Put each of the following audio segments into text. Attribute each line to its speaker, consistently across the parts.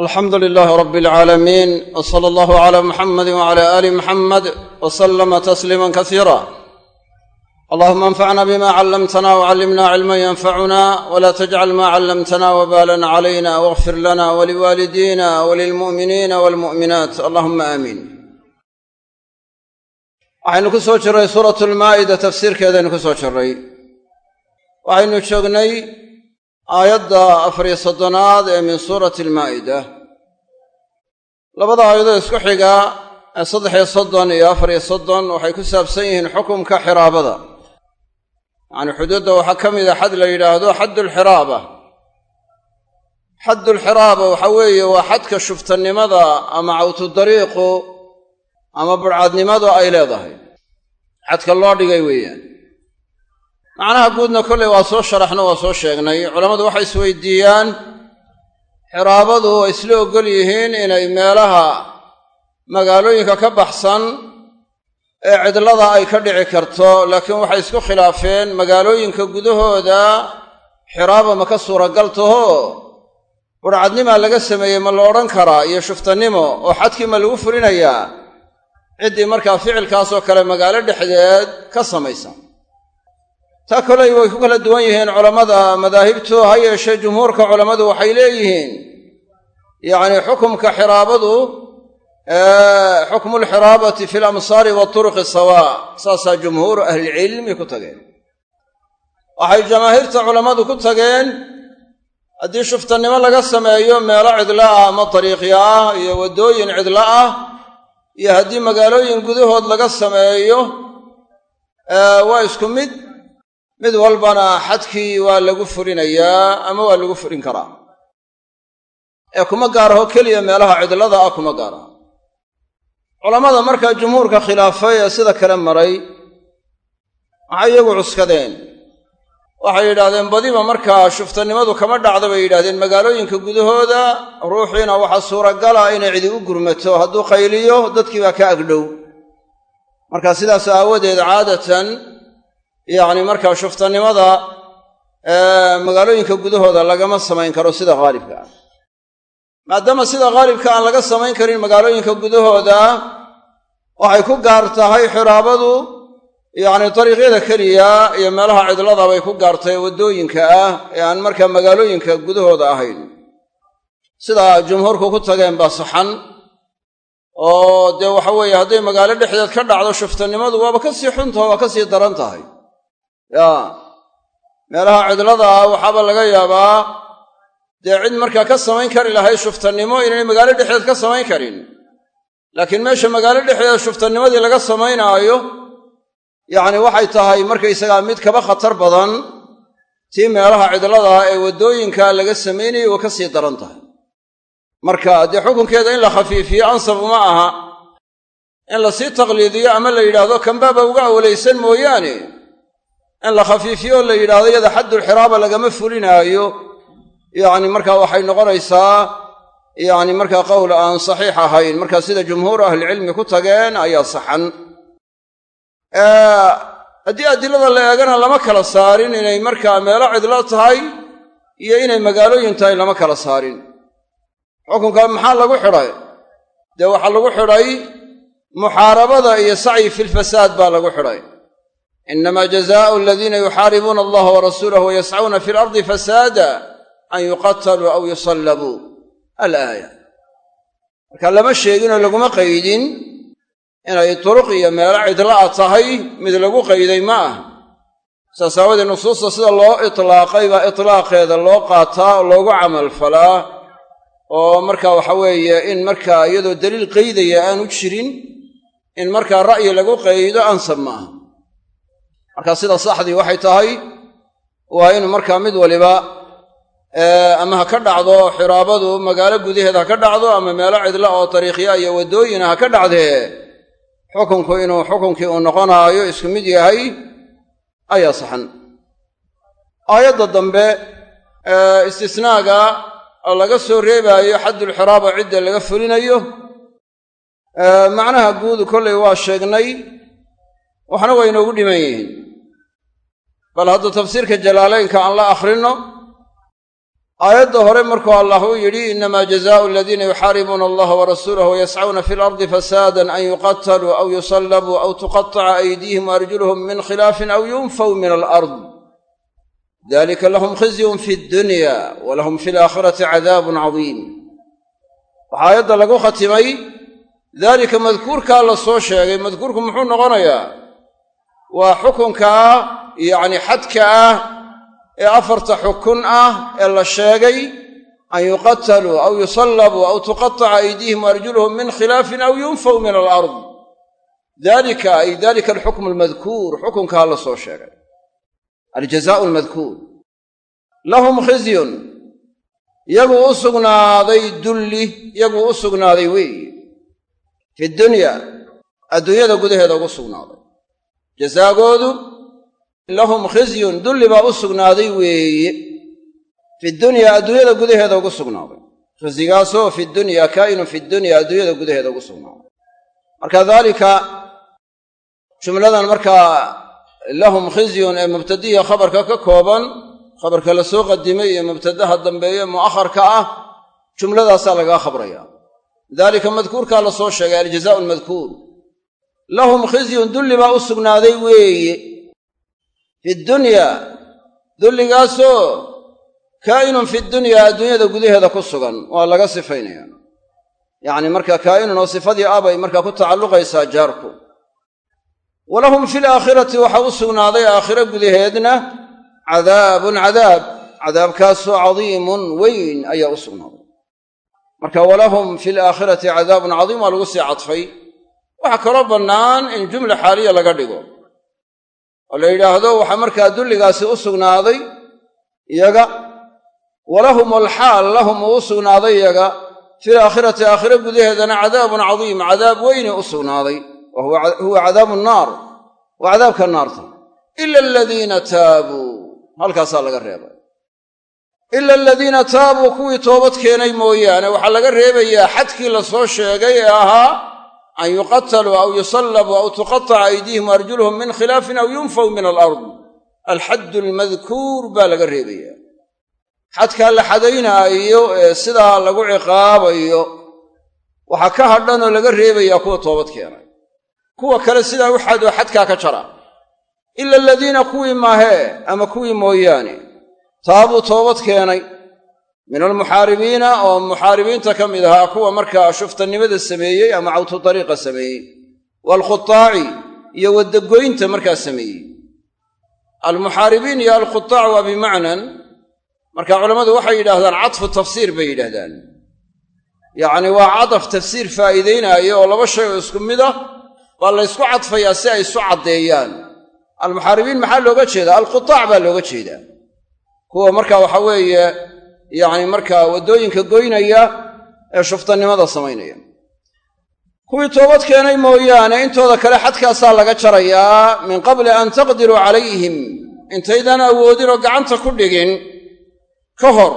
Speaker 1: alxamdu lilaahi rabi alcaalamiin w sala allahu calaa muxamadi wacala aali muxamed w salama tasliima kasiira allahuma anfacna bima callamtana wcallimna cilman yanfacuna wla tajcal ma callamtana wbalan calayna wاغfir lana waliwaalidina walilmu'miniina walmu'minaat allahuma aamiin waxaynu ku soo jirray suuratu lmaa'ida tafsiirkeedaynu ku soo jirray. Waxaynu joognay aayadda afariyo soddonaad ee min suurati almaa'ida. Labada aayadoo isku xiga ee saddexiyo soddon iyo afariyo soddon waxay ku saabsan yihiin xukumka xiraabada. Yacnii xuduudda waxaa ka mid a xad la yidhaahdo xaddulxiraaba xaddulxiraaba waxa weeye waa xadka shuftannimada ama cawtudariiqu ama budhcadnimadu ay leedahay. Xadka loo dhigay weeyaan macnaha guudna kollay waa soo sharaxno waa soo sheegnay. Culammadu waxay isweydiiyaan xiraabadu way isla oggol yihiin inay meelaha magaalooyinka ka baxsan ee cidlada ay ka dhici karto laakiin waxay isku khilaafeen magaalooyinka gudahooda xiraaba ma ka suuragal taho budhcadnimaa laga sameeyey ma la odhan karaa? Iyo shuftannimo oo xadkii ma lagu fulinayaa? Ciddii markaa ficilkaasoo kale magaalo dhexdeed ka samaysa taa koley way ku kala duwan yihiin culammada madaahibtu ha yeeshee jumhuurka culammadu waxay leeyihiin. Yacni xukumka xiraabadu xukmu lxiraabati fi lamsaari waturuqi sawa saasaa jumhuuru ahlilcilmi ku tageen. Waxay jamaahiirta culammadu ku tageen haddii shuftannimo laga sameeyo meelo cidlo ah ama dariiqya ah iyo waddooyin cidlo ah iyo haddii magaalooyin gudahood laga sameeyo waa isku mid mid walbana xadkii waa lagu fulinayaa ama waa lagu fulin karaa. Ee kuma gaaraho keliya meelaha cidlada ah kuma gaara culammada markaa jumhuurka khilaafay ee sida kale maray maxay iyagu cuskadeen. Waxay yidhahdeen badiba markaa shuftannimadu kama dhacda bay yidhahdeen magaalooyinka gudahooda ruuxiina waxaa suuragala inay cidi u gurmato. Hadduu qayliyo dadkii baa ka agdhow. Marka sidaas aawadeed caadatan yacni markaa shuftannimada magaalooyinka gudahooda lagama samayn karo sida haalibka ah. Maadaama sida haalibka aan laga samayn karin magaalooyinka gudahooda waxay ku gaar tahay xiraabadu yacni dariiqyada keliya iyo meelaha cidlada bay ku gaartay waddooyinka ah ee aan markaa magaalooyinka gudahooda ahayn. Sida jumhuurku ku tageen baa saxan oo dee waxa weeye hadday magaalo dhexdeed ka dhacdo shuftannimadu waaba ka sii xuntaho waa ka sii daran tahay yaa meelaha cidlada ah waxaaba laga yaabaa dee cid markaa ka samayn kari lahayd shuftannimo inaynay magaalo dhexdeed ka samayn karin. Laakiin meesha magaalo dhexdeeda shuftannimadii laga samaynaayo yacni waxay tahay markaysagaa mid kaba khatar badan tii meelaha cidlada ee waddooyinka laga samaynayay waa ka sii daran tahay. Marka dee xukunkeeda in la khafiifiyo ansab uma aha in la sii taqliidiyo ama la yidhaahdo kanbaaba uga awlaysan mooyaane in la khafiifiyo la yidhahdo iyada xaddulxiraaba lagama fulinaayo. Yacni markaa waxay noqonaysaa yacni markaa qowl aan saxiix ahayn markaa sida jumhuuru ahlicilmi ku tageen ayaa saxan. Haddii adilada la eegana lama kala saarin inay markaa meelo cidlo tahay iyo inay magaalooyin tahay lama kala saarin. Xukunka maxaa lagu xidhay? Dee waxaa lagu xidhay muxaarabada iyo sacyi filfasaad baa lagu xidhay inama jazaau aladiina yuxaaribuuna allaha warasuulahu wayascauna fi lardi fasaada an yuqataluu aw yusallabuu alaaya marka lama sheeginoo laguma qaydin inay turuq iyo meelo cidla'a tahay mid lagu qayday ma ah saas aawadee nusuusta sida loo itlaaqay baa itlaaqeeda loo qaataa oo loogu camalfalaa oo marka waxa weeye in markaa iyadoo daliil qaydaya aanu jirin in markaa ra'yi lagu qaydo ansab ma aha marka sida saxdii waxay tahay waa in markaa mid waliba ama ha ka dhacdo xiraabadu magaalo gudaheed ha ka dhacdo ama meelo cidla oo dariiqya iyo waddooyina ha ka dhacdee xukunku inuu xukunkii uu noqonaayo isku mid yahay ayaa saxan. Aayadda dambe istisnaaga laga soo reebaayo xaddulxiraaba cidda laga fulinayo macnaha guudu kollay waa sheegnay waxna waa inoogu dhiman yihiin bal hadda tafsiirka jalaalaynka aan la akhrinno aayadda hore markuu allah uu yidhi inamaa jazaau aladiina yuxaaribuuna allaha warasuulahu wayascauna fi lardi fasaadan an yuqataluu aw yusallabuu aw tuqataca aydiihim waarjuluhum min khilaafin aw yunfaw min alard dalika lahum khizyun fi dunya wa lahum fi alaakhirati cadaabun cadiim. Waxaa aayadda lagu khatimay daalika madkuurkaa la soo sheegay madkuurku muxuu noqonayaa waa xukunkaa yacni xadka ah ee afarta xukun ah ee la sheegay an yuqataluu aw yusallabuu aw tuqataca aydiihim waarjuluhum min khilaafin aw yunfaw min alard. Dalika ay dalika alxukmu almadkuur xukunkaa la soo sheegay. Aljazaau almadkuur lahum khizyun. Yaguu u sugnaaday dulli yaguu u sugnaaday weeye fi dunya adduunyada gudaheeda ugu sugnaaday jazaagoodu lahum khizyun dulli baa u sugnaaday weeye. Fi dunya adduunyada gudaheeda ugu sugnaaday. Khizyigaasoo fi dunya kaa'inun fi dunya adduunyada gudaheeda ugu sugnaaday. Marka daalika jumladan markaa lahum khizyun ee mubtadiya khabarka ka kooban khabarka la soo qadimay iyo mubtadaha dambeeye mu'akharka ah jumladaasaa lagaa khabraya. Daalika madkuurkaa la soo sheegay aljazaau almadkuur lahum khizyun dulli baa u sugnaaday weeye fi dunyaa dulligaasoo kaa'inun fi dunyaa adduunyada gudaheeda ku sugan waa laga sifaynaya. Yacni marka kaa'inun oo sifadii ah bay markaa ku tacalluqaysaa jaarku. Walahum fi laakhirati waxaa u sugnaaday aakhiro gudaheedna cadaabun cadaab cadaabkaasoo cadiimun weyn ayaa u sugnaaday. Marka walahum fi laakhirati cadaabun cadiim waa lagu sii cadfay waxaa kaloo bannaan in jumla xaaliya laga dhigo. Oo la yidhaahdo waxaa markaa dulligaasi u sugnaaday iyaga walahum alxaal lahum uu u sugnaaday iyaga. Fil aakhirati aakhiro gudaheedana cadaabun cadiim cadaab weyni u sugnaaday. Wa huwa cadaabu nnaar waa cadaabka naarta. Ila aladiina taabuu. Halkaasaa laga reebay. Ila aladiina taabuu kuwii toobad keenay mooyaane. Waxaa laga reebayaa xadkii la soo sheegay ee ahaa an yuqataluu aw yusallabuu aw tuqataca aydiihim arjuluhum min khilaafin aw yunfaw min alard alxaddu almadkuur baa laga reebayaa xadkaa la xadaynaayo ee sidaa lagu ciqaabayo waxaa ka hadhanoo laga reebayaa kuwa toobad keenay kuwa kale sidaa u xadoo xadkaa ka jara ila aladiina kuwii maahee ama kuwii mooyaane taabuu toobad keenay min almuxaaribiina oo muxaaribiinta ka mid ahaa kuwa markaa shuftannimada sameeyey ama cawtu dariiqa sameeyey waalkhutaaci iyo waddagoynta markaa sameeyey. Almuxaaribiin iyo alkhutaac waa bimacnan marka culammadu waxay yidhaahdaan cadfu tafsiir bay yidhaahdaan. Yacni waa cadaf tafsiir faa'iidaynaayo oo laba shay oo isku mid ah baa laysku cadfayaa si ay isu caddeeyaan. Almuxaaribiin maxaa looga jeedaa? Alkhutaac baa looga jeedaa. Kuwa marka waxa weeye yacni markaa waddooyinka goynaya ee shuftannimada samaynaya. Kuwii toobad keenay mooyaane intooda kale xadkaasaa laga jarayaa min qabli an taqdiruu calayhim intaydaan awoodinoo gacanta ku dhigin ka hor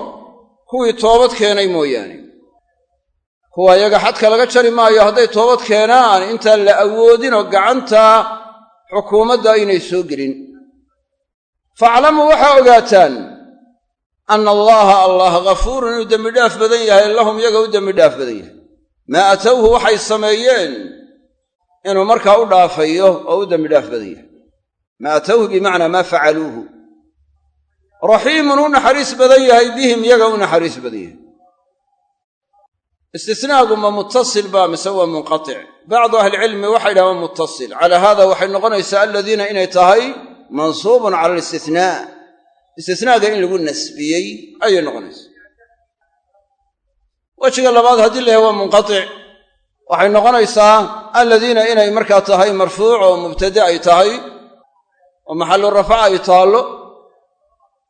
Speaker 1: kuwii toobad keenay mooyaane. Kuwa iyaga xadka laga jari maayo hadday toobad keenaan intaan la awoodinoo gacanta xukuumadda aynay soo gelin. Faaclamuu waxaa ogaataan anna allaaha allah ghafuurun inuu dembidhaaf badan yahay lahum iyaga u dembidhaaf badan yahay maa atowhu waxay sameeyeen inuu markaa u dhaafayo oo u dembidhaaf badan yahay maa atowhu bimacnaa maa facaluuhu raxiimun u naxariis badan yahay bihim iyaga u naxariis badan yahay istisnaagu ma muttasil baa mise waa munqatic bacdu ahlicilmi waxay dhahaan waa muttasil calaa haada waxay noqonaysaa aladiina inay tahay mansuubun cala alistinaa istisnaaga in lagu nasbiyey ayay noqonaysaa wejiga labaad haddii la yahay waa munqatic waxay noqonaysaa aladiina inay markaa tahay marfuuc oo mubtade ay tahay oo maxallu rafaca ay taallo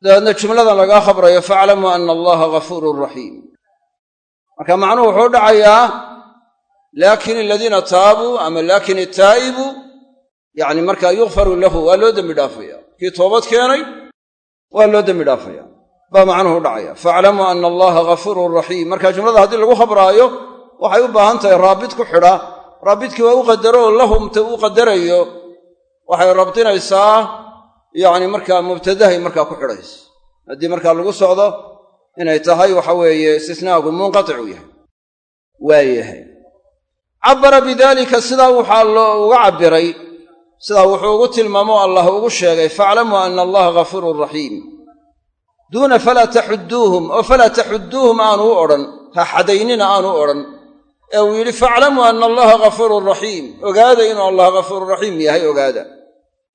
Speaker 1: dabeedna jumladan lagaa khabrayo faaclamuu ana allaha ghafuurun raxiim marka macnuhu wuxuu dhacayaa laakin aladiina taabuu ama laakin itaa'ibu yacni markaa yukfaru lahu waa loo dembi dhaafaya. Kii toobad keenay waa loo dembi dhaafaya. Baa macnuhu dhacaya. Faaclamuu ana allaha ghafuurun raxiim marka jumlada haddii lagu khabraayo waxay u baahan tahay raabit ku xidha. Raabidkii waa u qadaro oo lahumta uu qadarayo. Waxay rabdinaysaa yacni markaa mubtadahay markaa ku xidhaysa. Haddii markaa lagu socdo inay tahay waxa weeye istisnaagu munqatic u yahay. Waa yahay. Cabbara bidaalika sidaa waxaa loo uga cabbiray sidaa wuxuu ugu tilmaamo allah ugu sheegay faaclamuu ana allaha ghafuurun raxiim duuna falaa taxudduuhum oo falaa taxudduuhum aanu u odhan ha xadaynina aanu u odhan. Ee uu yidhi faaclamuu ana allaha ghafuurun raxiim ogaada inuu allah ghafuurun raxiim yahay ogaada.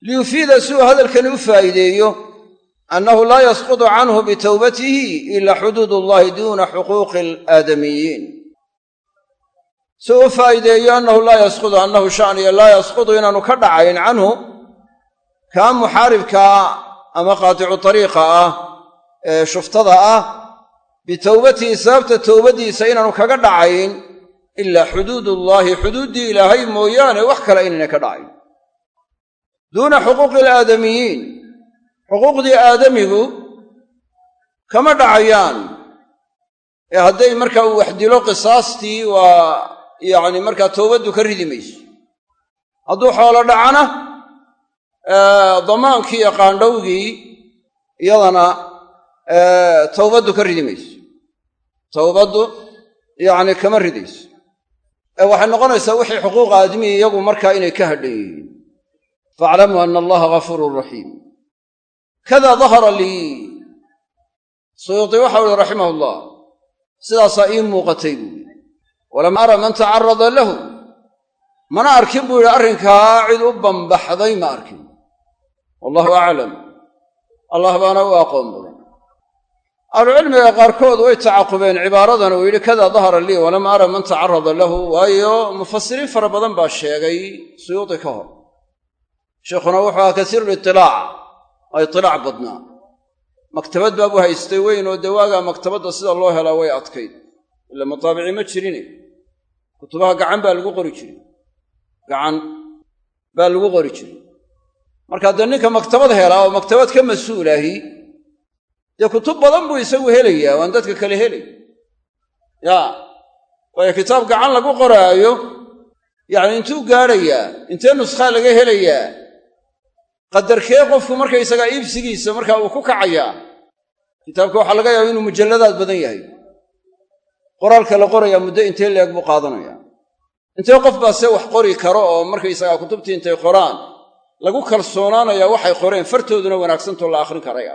Speaker 1: Liyufiida si uu hadalkani u faa'iideeyo annahu laa yasqutu canhu bitowbatihi ila xuduud ullahi duuna xuquuqi alaadamiyiin si u faa'iideeyo annahu laa yasqutu annahu shaniya laa yasqutu inaanu ka dhacayn canhu kaa muxaaribkaa ama qaaticu tariiqa ah ee shuftada ah bitowbatihi sababta towbaddiisa inaanu kaga dhacayn ilaa xuduudullaahi xuduuddii ilaahay mooyaane wax kale inaynay ka dhacayn. Duuna xuquuqi alaadamiyiin xuquuqdii aadamigu kama dhacayaan. Ee hadday markaa uu wax dilo qisaastii waa yacni markaa towbaddu ka ridi mayso. Hadduu xoolo dhacana damaankii iyo qaandhowgii iyadana towbaddu ka ridi mayso. Towbaddu yacni kama ridayso. Ee waxay noqonaysaa wixii xuquuq aadamiyi iyagu markaa inay ka hadhan yihiin faaclamuu ana allaha ghafuurun raxiim kada dahara lii. Suyuuti waxau uhi raximah ullah sidaasaa ii muuqatay buui walam ara man tacarada lahu. Mana arkin buu yidhi arrinkaa cid u bambaxday ma arkin. Wallahu aclam allah baana u aqoon badan. Ahlucilmiga qaarkood way tacaqubeen cibaaradan uu yidhi kada dahara lii walam ara man tacarada lahu. Waayo mufasiriin fara badan baa sheegay suyuudi ka hor. Sheikhuna wuxuu ahaa kasiiru litilaac waa itilaac badnaa. Maktabad baabu haystay weyn oo dawaagaa maktabadda sida loo helaa way adkayd ila mataabici ma jirine kutubaha gacan baa lagu qori jiray gacan baa lagu qori jiray marka dee ninka maktabad helaa oo maktabad ka mas'uulahi dee kutub badan buu isagu helayaa waan dadka kale helay. Yaa waayo kitaab gacan lagu qoraayo yacni intuu gaadhayaa intee nuskhaa laga helayaa qadarkee qofku markaysagaa iibsigiisa markaa uu ku kacayaa kitaabka waxaa laga yaaba inuu mujalladaad badan yahay qoraalka la qorayaa muddo intee leeg buu qaadanayaa intee qof baa see wax qori karo oo markaysagaa kutubtii intay qoraan lagu kalsoonaanayaa waxay qoreen fartooduna wanaagsantoo la akhrin karaya.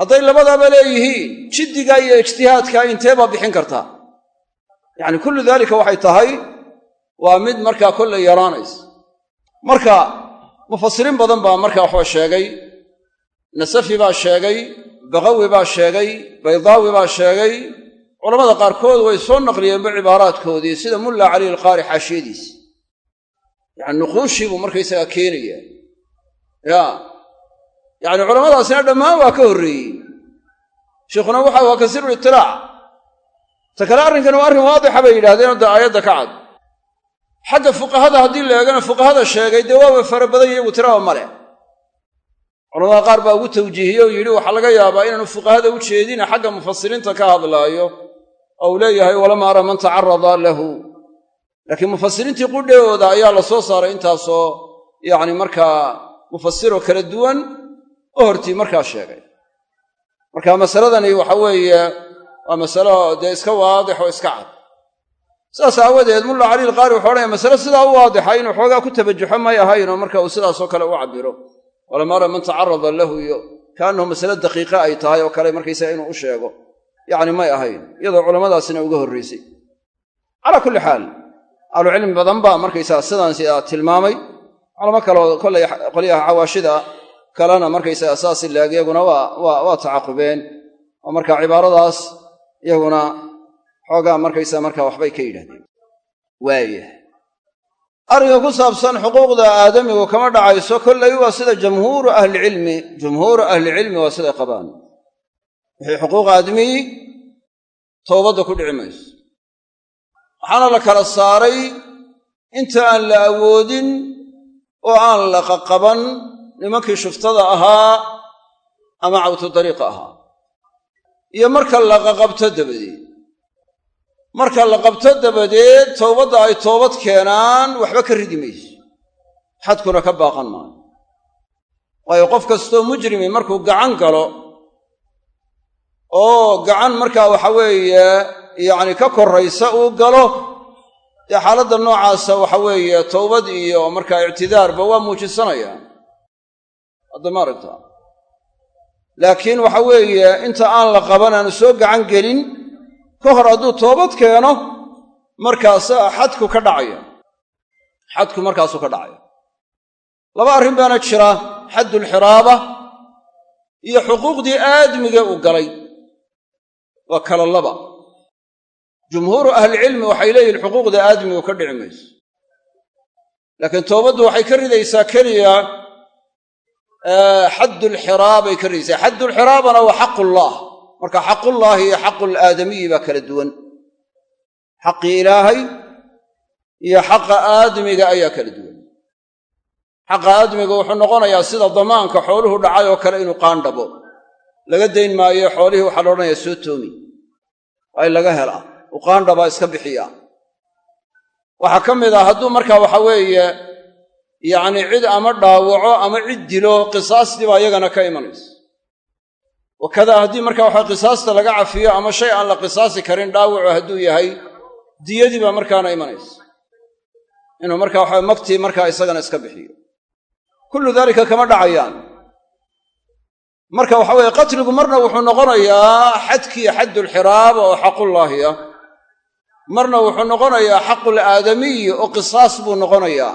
Speaker 1: Hadday labadaaba leeyihiin jiddigaa iyo ijtihaadkaa intee baa bixin kartaa yacni kullu daalika waxay tahay waa mid markaa kollay yaraanaysa. Marka mufasiriin badan baa markaa waxba sheegay nasafi baa sheegay baqawi baa sheegay baydaawi baa sheegay culamada qaarkood way soo naqliyeenba cibaaraadkoodii sida mulla cali alqaari xaashiyadiisi yacani nuquushii buu markaysagaa keenaya. Yaa yacni culamadaasina dhammaan waa ka horreeyey. Sheikhuna waxa waa kasiiru itilaac ta kale arrinkan waa arrin waadixa bay yidhahdeen oo aayadda ka cad. Xagga fuqahada haddii la eegana fuqahada sheegay dee waaba fara badan iyagu tiraba ma leh culamada qaar baa ugu tawjiihiyey oo yidhi waxaa laga yaabaa inaanu fuqahada u jeedina xagga mufasiriinta ka hadlaayo oo uu leeyahay walam ara man tacarada lahu. Laakiin mufasiriintii qudheooda ayaa la soo saaray intaasoo yacni markaa mufasiroo kala duwan oo hortii markaa sheegay. Marka masaladani waxa weeye waa masalo dee iska waadix oo iska cad. Sidaas aawadeed mulla cali ilqaari wuxuu odhanaya masale sidaa u waadixa inuu xoogaa ku tabajuxo may ahaynoo marka uu sidaasoo kale u cabbiro. Walam ara man tacarada lahu iyo kaannahu masale daqiiqa ay tahay oo kale markaysaga inuu u sheego yacni may ahayn iyadoo culammadaasina uga horraysay calaa kulli xaal ahlucilmi badan baa markaysaga sidaan sidaa tilmaamay. Culamo kaleoo kollay qolyaha xawaashida kalena markaysaga saas ilaag iyaguna waa tacaqubeen oo marka cibaaradaas iyaguna xoogaa markaysaa markaa waxbay ka yidhahdeen waaya arrinka ku saabsan xuquuqda aadamigu kama dhacayso kollay waa sida jamhuuru ahlicilmi jumhuuru ahlicilmi waa siday qabaan wixii xuquuq aadamiyi towbadda ku dhici mayso. Waxaana la kala saaray inta aan la awoodin oo aan la qaqaban nimankii shuftada ahaa ama cawtu dariiqa ahaa. Iyo marka la qaqabto dabadeed. Marka la qabto dabadeed towbadda ay toobad keenaan waxba ka ridi mayso. Xadkuna ka baaqan maayo. Waayo qof kastoo mujrimi markuu gacan galo oo gacan markaa waxa weeye yacni ka koraysa uu galo. Dee xaaladda noocaasa waxa weeye towbad iyo markaa ictidaarba waa muujisanaya. Hadda ma aragta. Laakiin waxa weeye inta aan la qaban aanu soo gacan gelin ka hor hadduu toobad keeno markaasaa xadku ka dhacaya. Xadku markaasuu ka dhacaya. Laba arrin baana jira xaddulxiraaba iyo xuquuqdii aadmiga uu galay waa kala laba jumhuuru ahlicilmi waxay leeyihiin xuquuqda aadmigu ka dhici mayso. Laakiin toobaddu waxay ka ridaysaa keliya xaddulxiraabay ka ridaysaa. Xaddulxiraabana waa xaqullah marka xaqullaahi iyo xaqulaadamiyi baa kala duwan. Xaqii ilaahay iyo xaqa aadmiga ayaa kala duwan. Xaqa aadmiga wuxuu noqonayaa sida damaanka xooluhu dhacay oo kale inuu qaandhabo laga dayn maayo xoolihii waxaa la odhanayaa soo toomi. In laga helaa u qaandhabaa iska bixiyaa waxaa ka mid ah hadduu markaa waxa weeye yacni cid ama dhaawaco ama cid dilo qisaastii baa iyagana ka imanaysa. Wakadaa haddii marka waxa qisaasta laga cafiyo ama shay aan la qisaasi karin dhaawacu hadduu yahay diyadii baa markaana imanaysa. Inuu marka waxa magtii markaa isagana iska bixiyo. Kullu daalika kama dhacayaan marka waxa weeye qatligu marna wuxuu noqonayaa xadkii xaddulxiraaba oo xaqullaahi ah. Marna wuxuu noqonayaa xaqul aadamiyi oo qisaas buu noqonayaa.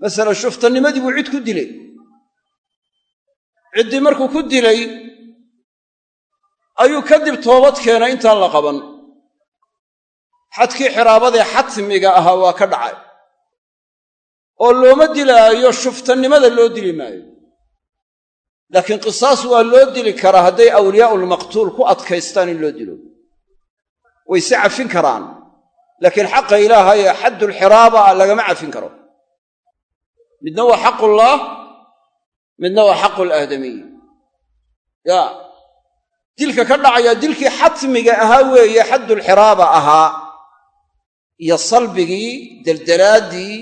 Speaker 1: Masalan shuftanimadii buu cid ku dilay. Ciddii markuu ku dilay ayuu kadib toobad keenay intaan la qaban. Xadkii xiraabadee xatmiga ahaa waa ka dhacay. Oo looma dilaayo shuftanimada loo dili maayo laakiin qisaas waa loo dili karaa hadday awliyaa'ulmaqtuul ku adkaystaan in loo dilo. Way se cafin karaan. Laakiin xaqa ilaahay ee xaddulxiraaba lagama cafin karo. Midna waa xaqullaah midna waa xaqulaadamiy ya dilka ka dhacaya dilkii xatmiga ahaa weeye xaddulxiraaba ahaa. Iyo salbigii deldelaaddii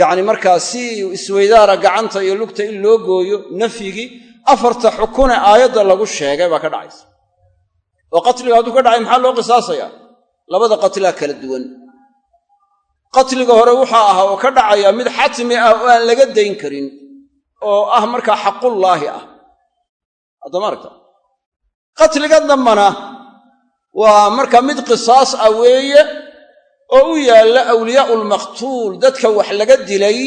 Speaker 1: yacni markaa si isweydaara gacanta iyo lugta in loo gooyo nafyigii afarta xukune aayadda lagu sheegay baa ka dhacaysa. oo qatliga hadduu ka dhacay maxaa loo qisaasayaa labada qatlaa kala duwan. Qatliga hore waxaa ahaa oo ka dhacaya mid xatmi ah oo aan laga dayn karin oo ah markaa xaqullaahi ah. Haddama aragta? Qatliga dambana waa markaa mid qisaas ah weeye oo u yaalla awliyaa'ulmaqtuul dadka wax laga dilay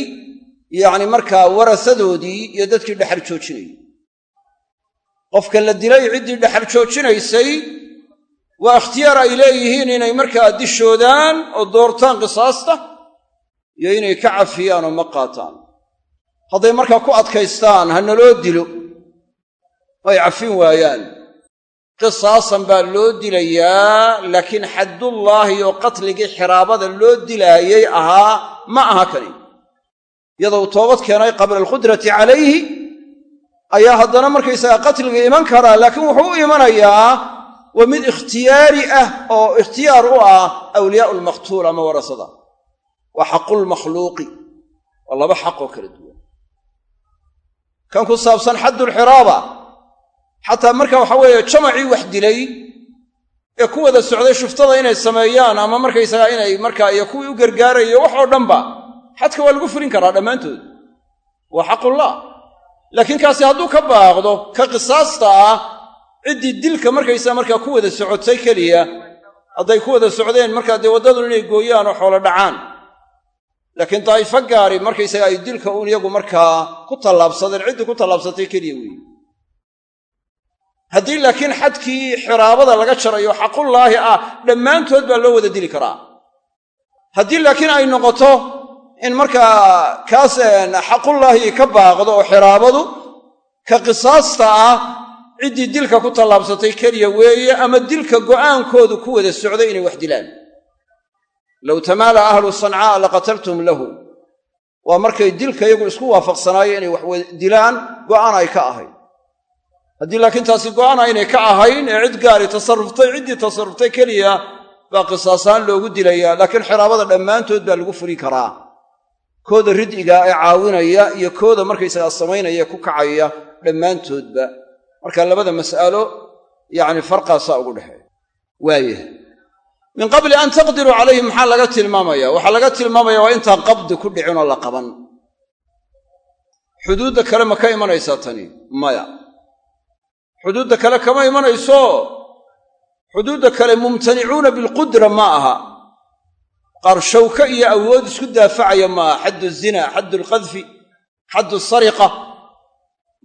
Speaker 1: yacni markaa warasadoodii iyo dadkii dhexal joojinayay qofka la dilay ciddii dhexal joojinaysay waa ikhtiyaar ay leeyihiin inay markaa dishoodaan oo doortaan qisaasta iyo inay ka cafiyaan oo ma qaataan. Hadday markaa ku adkaystaan ha naloo dilo. Ay cafin waayaan. Qisaasan baa loo dilayaa laakiin xaddullaahi oo qatligii xiraabada loo dilaayay ahaa ma aha kani. Iyadoo toobad keenay qabla alqudrati calayhi ayaa haddana markaysaga qatliga iman karaa laakiin wuxuu u imanayaa waa mid ikhtiyaari ah oo ikhtiyaar u ah awliyaau lmaqtuul ama warasada. Waa xaqulmakhluuqi waa laba xaq oo kala duwan. Kan ku saabsan xaddulxiraaba xataa marka waxa weeye jamacii wax dilay ee ku wada socday shuftada inay sameeyaan ama markaysagaa inay markaa iyo kuwii u gargaarayo wax oo dhanba xadka waa lagu fulin karaa dhammaantood. Waa xaqullah laakiin kaasi hadduu ka baaqdo ka qisaasta ah ciddii dilka markaysaa markaa ku wada socotay keliya hadday ku wada socdeen markaa dee waddadun inay gooyaan oo xoolo dhacaan. Laakiin daa'ifo gaari markaysaga ay dilka uun iyagu markaa ku tallaabsadeen ciddii ku tallaabsatay keliya weeye haddii laakiin xadkii xiraabada laga jarayo xaqullaahi ah dhammaantood baa loo wada dili karaa. Haddii laakiin ay noqoto in markaa kaas xaqullaahi ka baaqdo oo xiraabadu ka qisaasta ah ciddii dilka ku tallaabsatay keliya weeye ama dilka go'aankoodu ku wada socday inay wax dilaan. Low tamaala ahlu sancaa laqataltum lahu. Waa markay dilka iyagu isku waafaqsanaayo inay wax dilaan go'aan ay ka ahayd haddii laakiin taasi go'aan aynay ka ahayn ee cid gaari tasaruftay ciddii tasaruftay keliya baa qisaasaan loogu dilayaa laakiin xiraabada dhammaantood baa lagu furi karaa kooda rid'iga ee caawinaya iyo kooda markaysagaa samaynaya ku kacaya dhammaantoodba. Marka labada mas'alo yacni farqaasaa ugu dhexeeya. Waayah min qabli an taqdiruu calayhim maxaa laga tilmaamaya? Waxaa laga tilmaamaya waa intaan qabdi ku dhicin oo la qaban. Xuduudda kale ma ka imanaysaa tani maya. Xuduudda kale kama imanayso. Xuduudda kale mumtanicuuna bilqudra ma aha qaar shawka iyo awood isku daafacaya maaha xaddu zina xaddu alqadfi xaddu sariqa.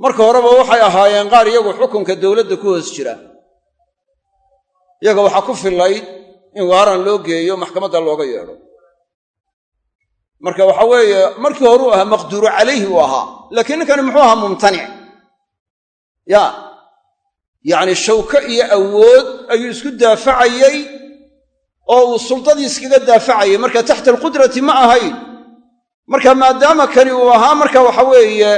Speaker 1: Marka horeba waxay ahaayeen qaar iyagu xukunka dowladda ku hoos jira. Iyaga waxaa ku fillayd in waaran loo geeyo maxkamadda looga yeedho. Marka waxa weeye markii horuu ahaa maqduuru calayhi uu ahaa. Laakiin ninkani muxuu ahaa mumtanic. Ya yacni shawko iyo awood ayuu isku daafacayey oo uu suldadii iskaga daafacayay. Marka taxta alqudrati ma ahayn. Marka maadaama kani uu ahaa marka waxa weeye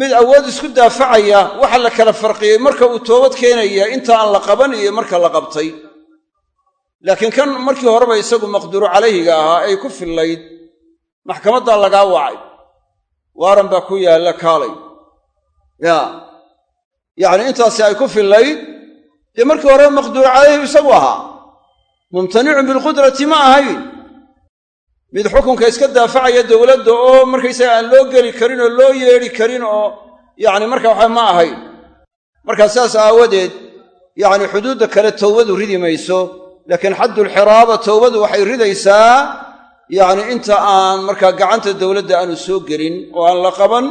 Speaker 1: mid awood isku daafacaya waxa la kala farqiyey marka uu toobad keenaya inta aan la qaban iyo marka la qabtay. Laakiin kan markii horeba isagu maqduuru calayhiga ahaa ay ku fillayd maxkamaddaa lagaa wacay. Waaran baa ku yaalla kaalay. Ya. Yacni intaasi ay ku fillayd dee markii horeba maqduuru calayhi isagu ahaa mumtanicun bilqudrati ma ahayn mid xukunka iska daafacaya dowladda oo markaysaga aan loo geli karin oo loo yeedhi karin oo yacni marka waxa ma ahayn markaa sidaas aawadeed yacni xuduudda kale towbadu ridi mayso laakiin xaddulxiraaba towbadu waxay ridaysaa yacni inta aan markaa gacanta dowladda aanu soo gelin oo aan la qaban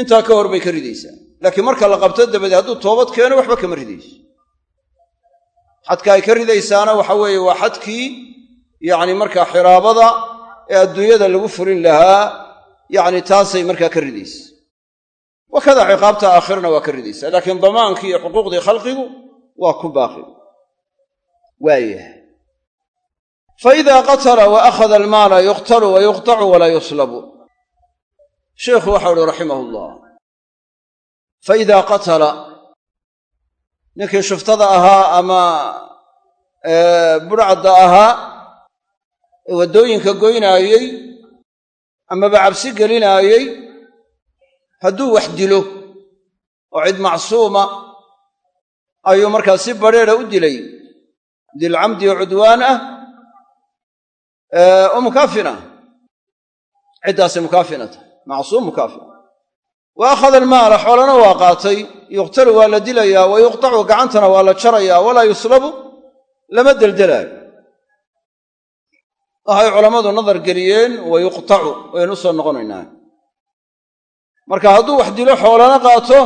Speaker 1: intaa ka hor bay ka ridaysaa. Laakiin marka la qabto dabadeed hadduu toobad keeno waxba kama ridayso xadka ay ka ridaysaana waxa weeye waa xadkii yacni markaa xiraabada ee adduunyada lagu furin lahaa yacni taasay markaa ka ridaysa wakada ciqaabta aakhirana waa ka ridaysa laakiin damaankii iyo xuquuqdii khalqigu waa ku baaqi. Waayah faida qatala wa akhada almaala yuqtalu wa yuqtacu walaa yuslabu. Sheikhu waxau uhi raximah llah qatala ninkii shuftada ahaa ama budhcadda ahaa ee waddooyinka goynaayey amaba cabsi gelinaayey hadduu wax dilo oo cid macsuuma ayuu markaa si badrheera u dilay. Dil camdi oo cudwaan ah oo mukaafina ciddaasi mukaafina tahay macsuum mukaafina wa akhada almaala xoolana waa qaatay. Yuqtalu waa la dilayaa wa yuqtacu gacantana waa la jarayaa walaa yuslabu lama deldelaayo waxay culammadu nadar geliyeen wa yuqtacu waynu u soo noqonaynaa. Marka hadduu wax dilo xoolana qaato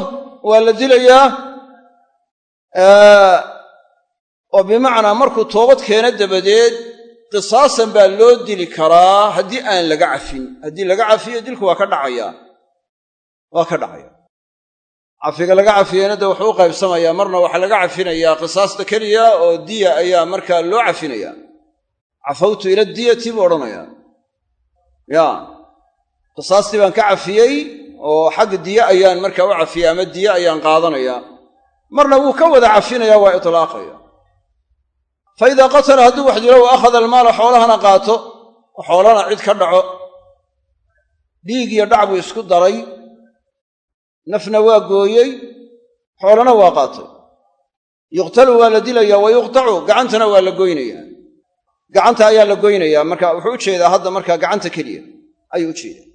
Speaker 1: waa la dilayaa oo bimacnaa markuu toobad keeno dabadeed qisaasan baa loo dili karaa haddii aan laga cafin. Haddii laga cafiyo dilku waa ka dhacayaa waa ka dhacaya. Cafiga laga cafiyeyna dee wuxuu u qaybsamayaa marna waxaa laga cafinayaa qisaasta keliya oo diya ayaa markaa loo cafinayaa. Cafawtu ila diyati buu odhanayaa. Ya qisaastii baan ka cafiyey oo xagga diye ayaan markaa u cafiyey ama diye ayaan qaadanayaa. Marna wuu ka wada cafinayaa waa itlaaqaya. Fa idaa qatala hadduu wax dilo wa akhada almaala xoolahana qaato xoolana cid ka dhaco. Dhiig iyo dhac buu isku daray nafna waa gooyey xoolana waa qaatay. Yuqtalu waa la dilayaa wa yuqtacu gacantana waa la goynayaa. Gacanta ayaa la goynayaa. Marka wuxuu u jeedaa hadda markaa gacanta keliya ayuu u jeedaa.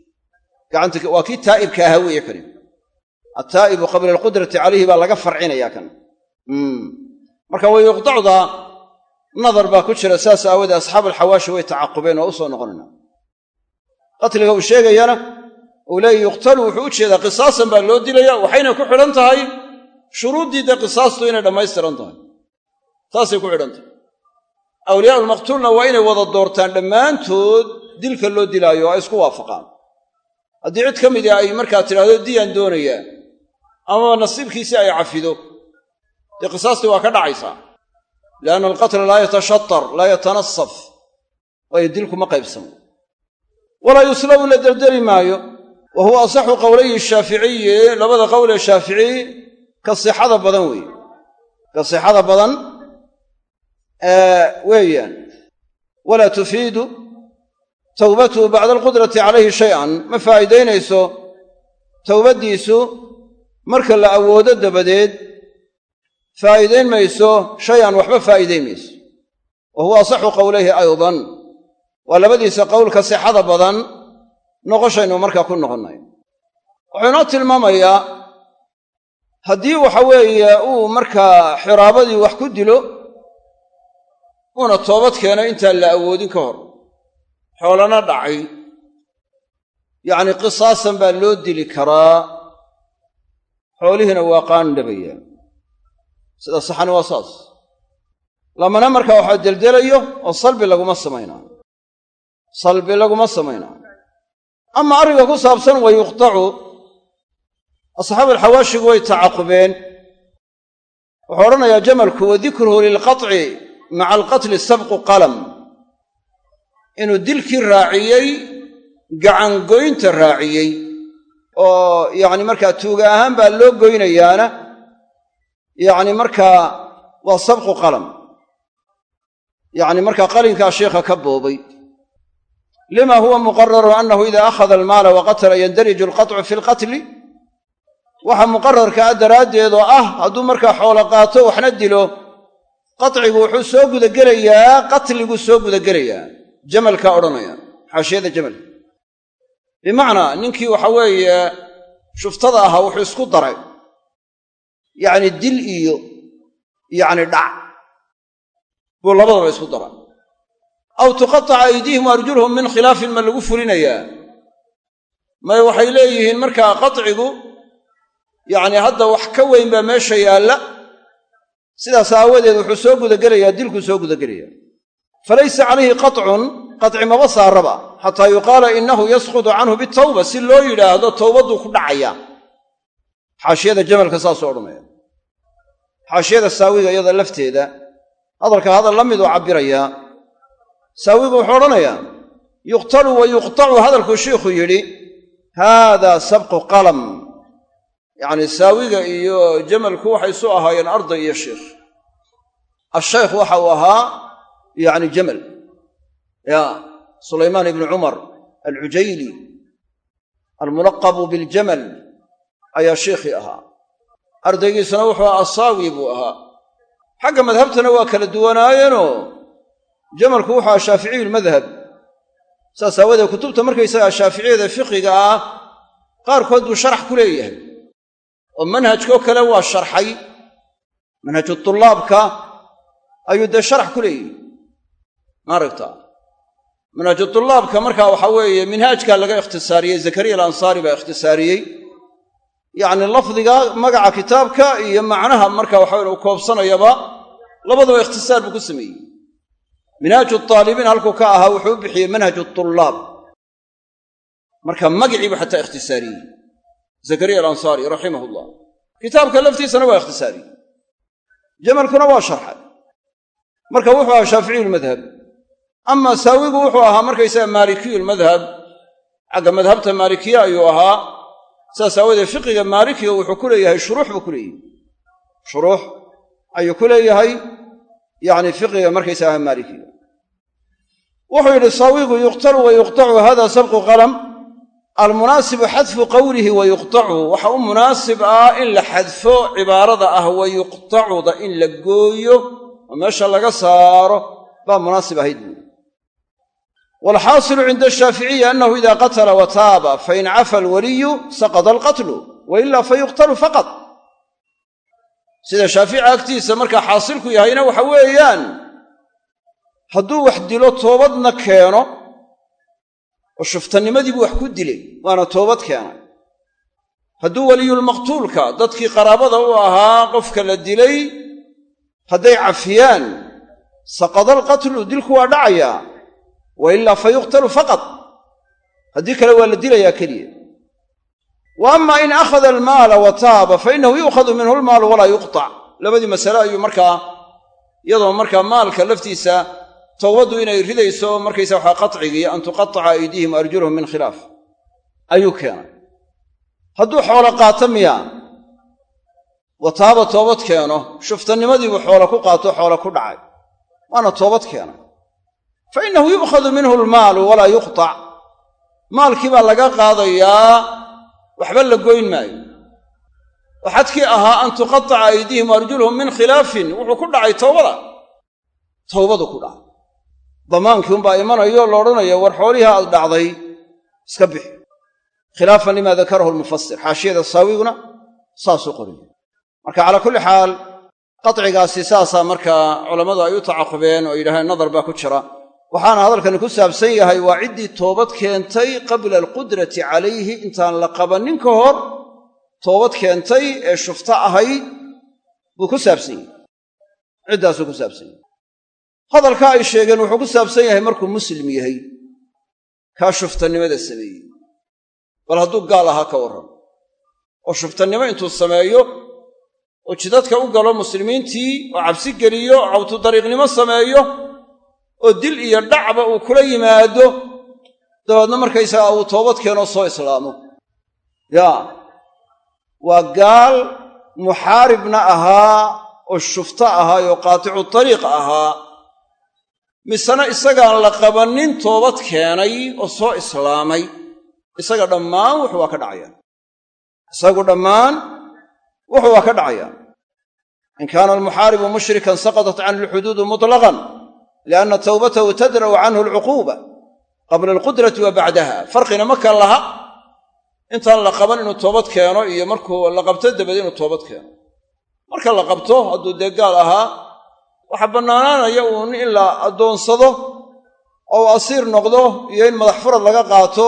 Speaker 1: Gacanta waa kii taa'ibka ahaa weeye kani. Attaa'ibu qabla alqudrati calayhi baa laga farcinaya kan. Marka wa yuqtacda nadar baa ku jira saas aawoodee asxaabu alxawaashi way tacaqubeen oo u soo noqonayna. Qatliga uu sheegayana uu leeya yuqtalu wuxuu u jeedaa qisaasan baa loo dilaya waxayna ku xidhan tahay shuruuddii dee qisaastu inay dhammaystiran tahay. Taasay ku xidhan tahay. Awliyaa ulmaqtuulna waa inay wada doortaan dhammaantood dilka loo dilaayo ay isku waafaqaan. Haddii cid ka midii ay markaa tidhahdo diyaan doonayaa amaba nasiibkiisii ay cafido dee qisaastii waa ka dhacaysaa. Lianna alqatla laa yatashatar laa yatanasaf waayo dilku ma walaa yuslabu la deldeli maayo wa huwa asaxu qowlayi shaaficiyi labada qowl ee shaafici ka sixada badan weeye ka sixada badan weeyaan walaa tufiidu towbatuhu bacda alqudrati calayhi shay-an ma faa'iidaynayso towbaddiisu marka la awoodo dabadeed faa'iidayn mayso shay aan waxba faa'iidayn mayso wa huwa asaxu qowlayhi aydan waa labadiisa qowlka sixada badan noqoshaynu markaa ku noqonnay wuxuu inoo tilmaamayaa haddii waxa weeye uu markaa xiraabadii wax ku dilo uuna toobad keenay intaan la awoodin ka hor xoolana dhacay. Yacni qisaasan baa loo dili karaa xoolihiina waa qaandhabayaan sida saxani waa saas. Lamana markaa waxaa deldelayo oo salbi laguma samaynaayo salbi laguma samaynaayo ama arrinka ku saabsan wa yuqtacu asxaabu alxawaashigu way tacaqubeen. Wuxuu odhanayaa jamalku wa dikruhu lilqaطci maca alqatli sabqu qalam. Inuu dilkii raaciyey gacangoynta raaciyey oo yacni markaa tuuga ahaan baa loo goynayaana yacni markaa waa sabqu qalam. Yacni markaa qalinkaa sheikha ka boobay lima huwa muqararu annahu ida akhada almaala wa qatala yandariju alqaطcu fi lqatli waxa muqararka ah daraaddeed oo ah hadduu markaa xoolo qaato waxna dilo qacigu wuxuu soo gudagelayaa qatliguu soo gudagelayaa jamalkaa odhanaya xaashiyada jamalka bimacnaa ninkii waxa weeye shuftada ahaa wuxuu isku daray yacni dil iyo yacni dhac buu labadaba isku daray aw tuqataca aydiihim arjulhum min khilaafin ma lagu fulinayaa. May waxay leeyihiin markaa qacigu yacni hadda wax ka weyn baa meesha yaalla. Sidaas aawadeed wuxuu soo gudagelayaa dilkuu soo gudagelayaa. Falaysa calayhi qatcun qaci maba saaraba. Xataa yuqaala innahu yasqutu canhu bitawba si loo yidhaahdo towbadduu ku dhacayaa xaashiyada jamalka saasuu odhanaya. Xaashiyada saawiga iyada lafteeda hadalka hadal la miduu cabbirayaa saawigu wuxuu odhanayaa yuqtalu wa yuqtacu hadalkuu shiikhu yidhi haada sabqu qalam. Yacni saawiga iyo jamalku waxay isu ahaayeen arday iyo sheikh ashaykh waxa uu ahaa yacni jamal. Ya sulaymaan ibnu cumar alcujayli almulaqabu biljamal ayaa sheikhii ahaa. Ardaygiisuna wuxuu ahaa assaawi buu ahaa. Xagga madhabtana waa kala duwanaayeenoo jamalku wuxuu ahaa shaaficiyu lmadhab saas aawadeed kutubta markaysagaa shaaficiyada fiqiga ah qaarkood buu sharax ku leeyahay. Oo manhajkoo kale waa sharxay. Manhaju tulaabka ayuu dee sharax ku leeyahy maaragta manhaju tulaabka markaa waxaa weeye minhaajkaa laga ikhtisaariyey zakariya alansaari baa ikhtisaariyey. Yacni lafdiga magaca kitaabka iyo macnaha marka waxawe uu koobsanayaba labadaba ikhtisaar buu ku sameeyey minhaaju taalibiin halkuu ka ahaa wuxuu u bixiyey manhaju tulaab marka magicii buu xataa ikhtisaariyey zakariya alansaari raximah llah kitaabka laftiisana waa ikhtisaariyey jamalkuna waa sharxay marka wuxuu ahaa shaaficiyu lmadhab ama saawigu wuxuu ahaa markaysaga maalikiyu lmadhab xagga madhabta maalikiya ayuu ahaa. Saas aawadeed fiqiga maalikiga wuxuu ku leeyahay shuruux buu ku leeyahay. Shuruux ayuu ku leeyahay. Yacni fiqiga markaysaga maalikiga wuxuu yidhi saawigu yuqtalu wa hada sabqu qalam. Almunaasibu xadfu qowlihi wa yuqtacu waxa u munaasib ah in la xadfo cibaarada ah wa yuqtacuda in la gooyo oo meesha laga saaro baa munaasib ahayd buuri walxaasilu cinda ashaaficiyi annahu ida qatala wa taaba fain cafa alwaliyu saqada alqatlu wa ilaa fa yuqtalu faqad. Sida shaafici agtiisa markaa xaasilku yahayna waxa weeyaan hadduu wax dilo toobadna keeno oo shuftanimadiibuu wax ku dilay waana toobad keenay. Hadduu weliyulmaqtuulka dadkii qaraabada u ahaa qofka la dilay hadday cafiyaan saqada alqatlu dilku waa dhacayaa wa ilaa fa yuqtalu faqad haddii kale waa la dilayaa keliya. Wa ama in akhada almaala wa taaba fa innahu yu'khadu minhu almaalu walaa yuqtac labadii masale ayuu markaa iyadoo markaa maalka laftiisa towbaddu inay ridayso markaysa waxaa qatcigii an tuqataca aydiihim wa arjuluhum min khilaaf. Ayuu keenay. Hadduu xoolo qaato miya wa taaba toobad keeno shuftannimadiibuu xoolo ku qaato xoolo ku dhacay. Waana toobad keenay. Fa innahu yu'khadu minhu almaalu walaa yuqtac maalkii baa laga qaadayaa waxba la goyn maayo. Oo xadkii ahaa an tuqataca aydiihim arjuluhum min khilaafin wuxuu ku dhacay towbada towbadu ku dhacay damaankii unbaa imanayo la odhanayo war xoolihii aad dhacday iska bixi. Khilaafan lima dakarahu lmufasir xaashiyada saawiguna saasuu qoriya marka calaa kulli xaal qadcigaasi saasaa markaa culammadu ay u tacaqubeen oo yidhahdeen nadar baa ku jira. Waxaana hadalkani ku saabsan yahay waa ciddii toobad keentay qabla alqudrati calayhi intaan la qabannin ka hor toobad keentay ee shufto ahayd buu ku saabsan yahay. Ciddaasuu ku saabsan yahay hadalkaa ay sheegeen wuxuu ku saabsan yahay markuu muslim yahay. Kaa shuftanimada sameeyey. Bal hadduu gaal ahaa ka warran. Oo shuftannimo intuu sameeyo oo jidadka u galo muslimiintii oo cabsi geliyo oo cawtudariiqnimo sameeyo oo dil iyo dhacba uu kula yimaado dabeedna markaysagaa uu toobad keenoo soo islaamo. Yaa waa gaal muxaaribna ahaa oo shufto ahaayoo qaaticu tariiq ahaa misena isagaan la qabannin toobad keenay oo soo islaamay. Isaga dhammaan wuxu waa ka dhacayaan isagu dhammaan wuxu waa ka dhacayaan in kaana almuxaaribu mushrikan saqatat canhu alxuduudu mutlaqan lianna tawbatahu tadra'u canhu alcuquuba qabla alqudrati wa bacdaha farqina ma laha intaan la qaban inuu toobad keeno iyo markuu la qabto dabade inuu toobad keeno. Marka la qabto hadduu dee gaal ahaa waxaa bannaanaanaya uun in la addoonsado oo asiir noqdo iyo in madax furad laga qaato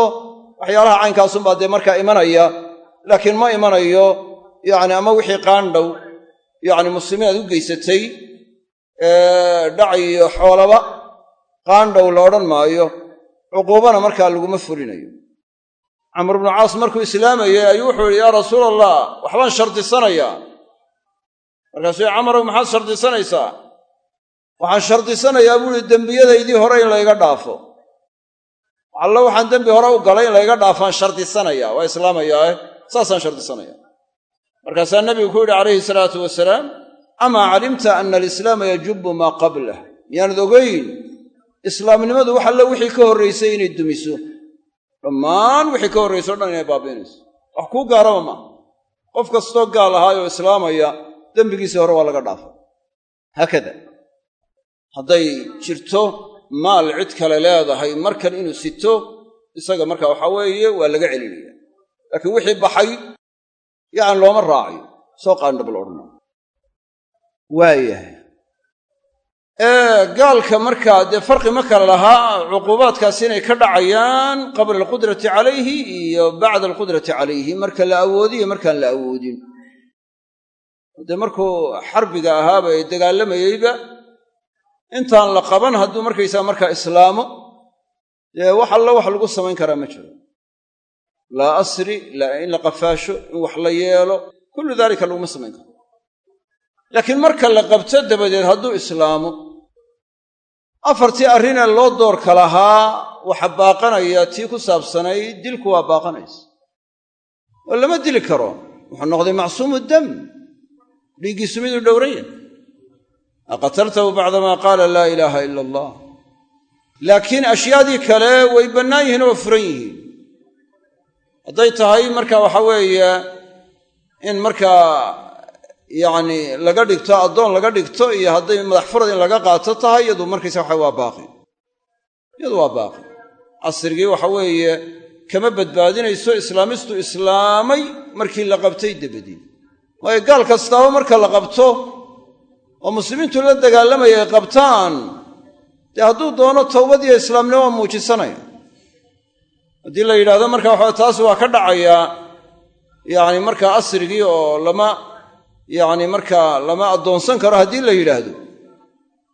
Speaker 1: waxyaalaha caynkaasunbaa dee markaa imanaya. Laakiin ma imanayo yacni ama wixii qaandhow yacni muslimiin aad u geysatay dhac iyo xoolaba qaandhow la odhan maayo cuquubana markaa laguma fulinayo. Camr bnu caas markuu islaamayey ayuu wuxuu yidhi yaa rasuul allah waxbaan shardisanayaa markaasuu camarow maxaad shardisanaysaa waxaan shardisanayaa buu ihi dembiyadaydii hore in layga dhaafo. Allo waxaan dembi hore u galay in layga dhaafaan shardisanayaa waa islaamayaae saasaan shardisanaya markaasaa nebigu ku yidhi calayhi salaatu wasalaam amaa calimta ana alislaama yajubu maa qablah? Miyaanad ogayn islaamnimadu wax alle wixii ka horraysay inay dumiso. Dhammaan wixii ka horrayso o dhan inay baabiinayso. Wax kuu gaaraba maaha qof kastoo gaal ahaayoo islaamaya dembigiisii hore waa laga dhaafa haakada hadday jirto maal cid kale leedahay markan inuu sito isaga marka waxaa weeye waa laga celinaya laakiin wixii baxay yacni looma raaciyo soo qaandhab la odhanaayo waayahay. Gaalka markaa dee farqi ma kale lahaa cuquubaadkaas inay ka dhacayaan qabla alqudrati calayhi iyo bacda alqudrati calayhi. Marka la awoodiyo markaan la awoodin. Dee markuu xarbiga ahaaba ee dagaalamayeyba intaan la qaban hadduu markaysaa markaa islaamo dee wax alla wax lagu samayn karaa ma jiro. Laa asri laa in la qafaasho in wax la yeelo kullu daalika laguma samayn karo. Laakiin marka la qabto dabadeed hadduu islaamo afartii arrinee loo doorka lahaa waxa baaqanaya tii ku saabsanayd dilku waa baaqanaysa. Oo lama dili karo. Wuxuu noqday macsuumu dam. Dhiiggiisu miduu dhowraya aqataltahu bacdamaa qaala laa ilaaha ila allah laakiin ashyaadii kale way bannaan yihiin oo furan yihiin hadday tahay marka waxa weeye in markaa yacni laga dhigto addoon laga dhigto iyo hadday madax furad in laga qaato tahay iyadu markaysa waxa waa baaqi iyadu waa baaqi casrigii waxa weeye kama badbaadinayso islaamistu islaamay markii la qabtay dabadii waayo gaal kastaaba marka la qabto oo muslimiintu la dagaalamaya ay qabtaan dee hadduu doono towbadiiyo islaamnimo waa muujisanaya haddii la yidhahdo marka waxa taas waa ka dhacayaa yacni markaa asrigii oo lama yacni markaa lama addoonsan karo haddii la yidhaahdo.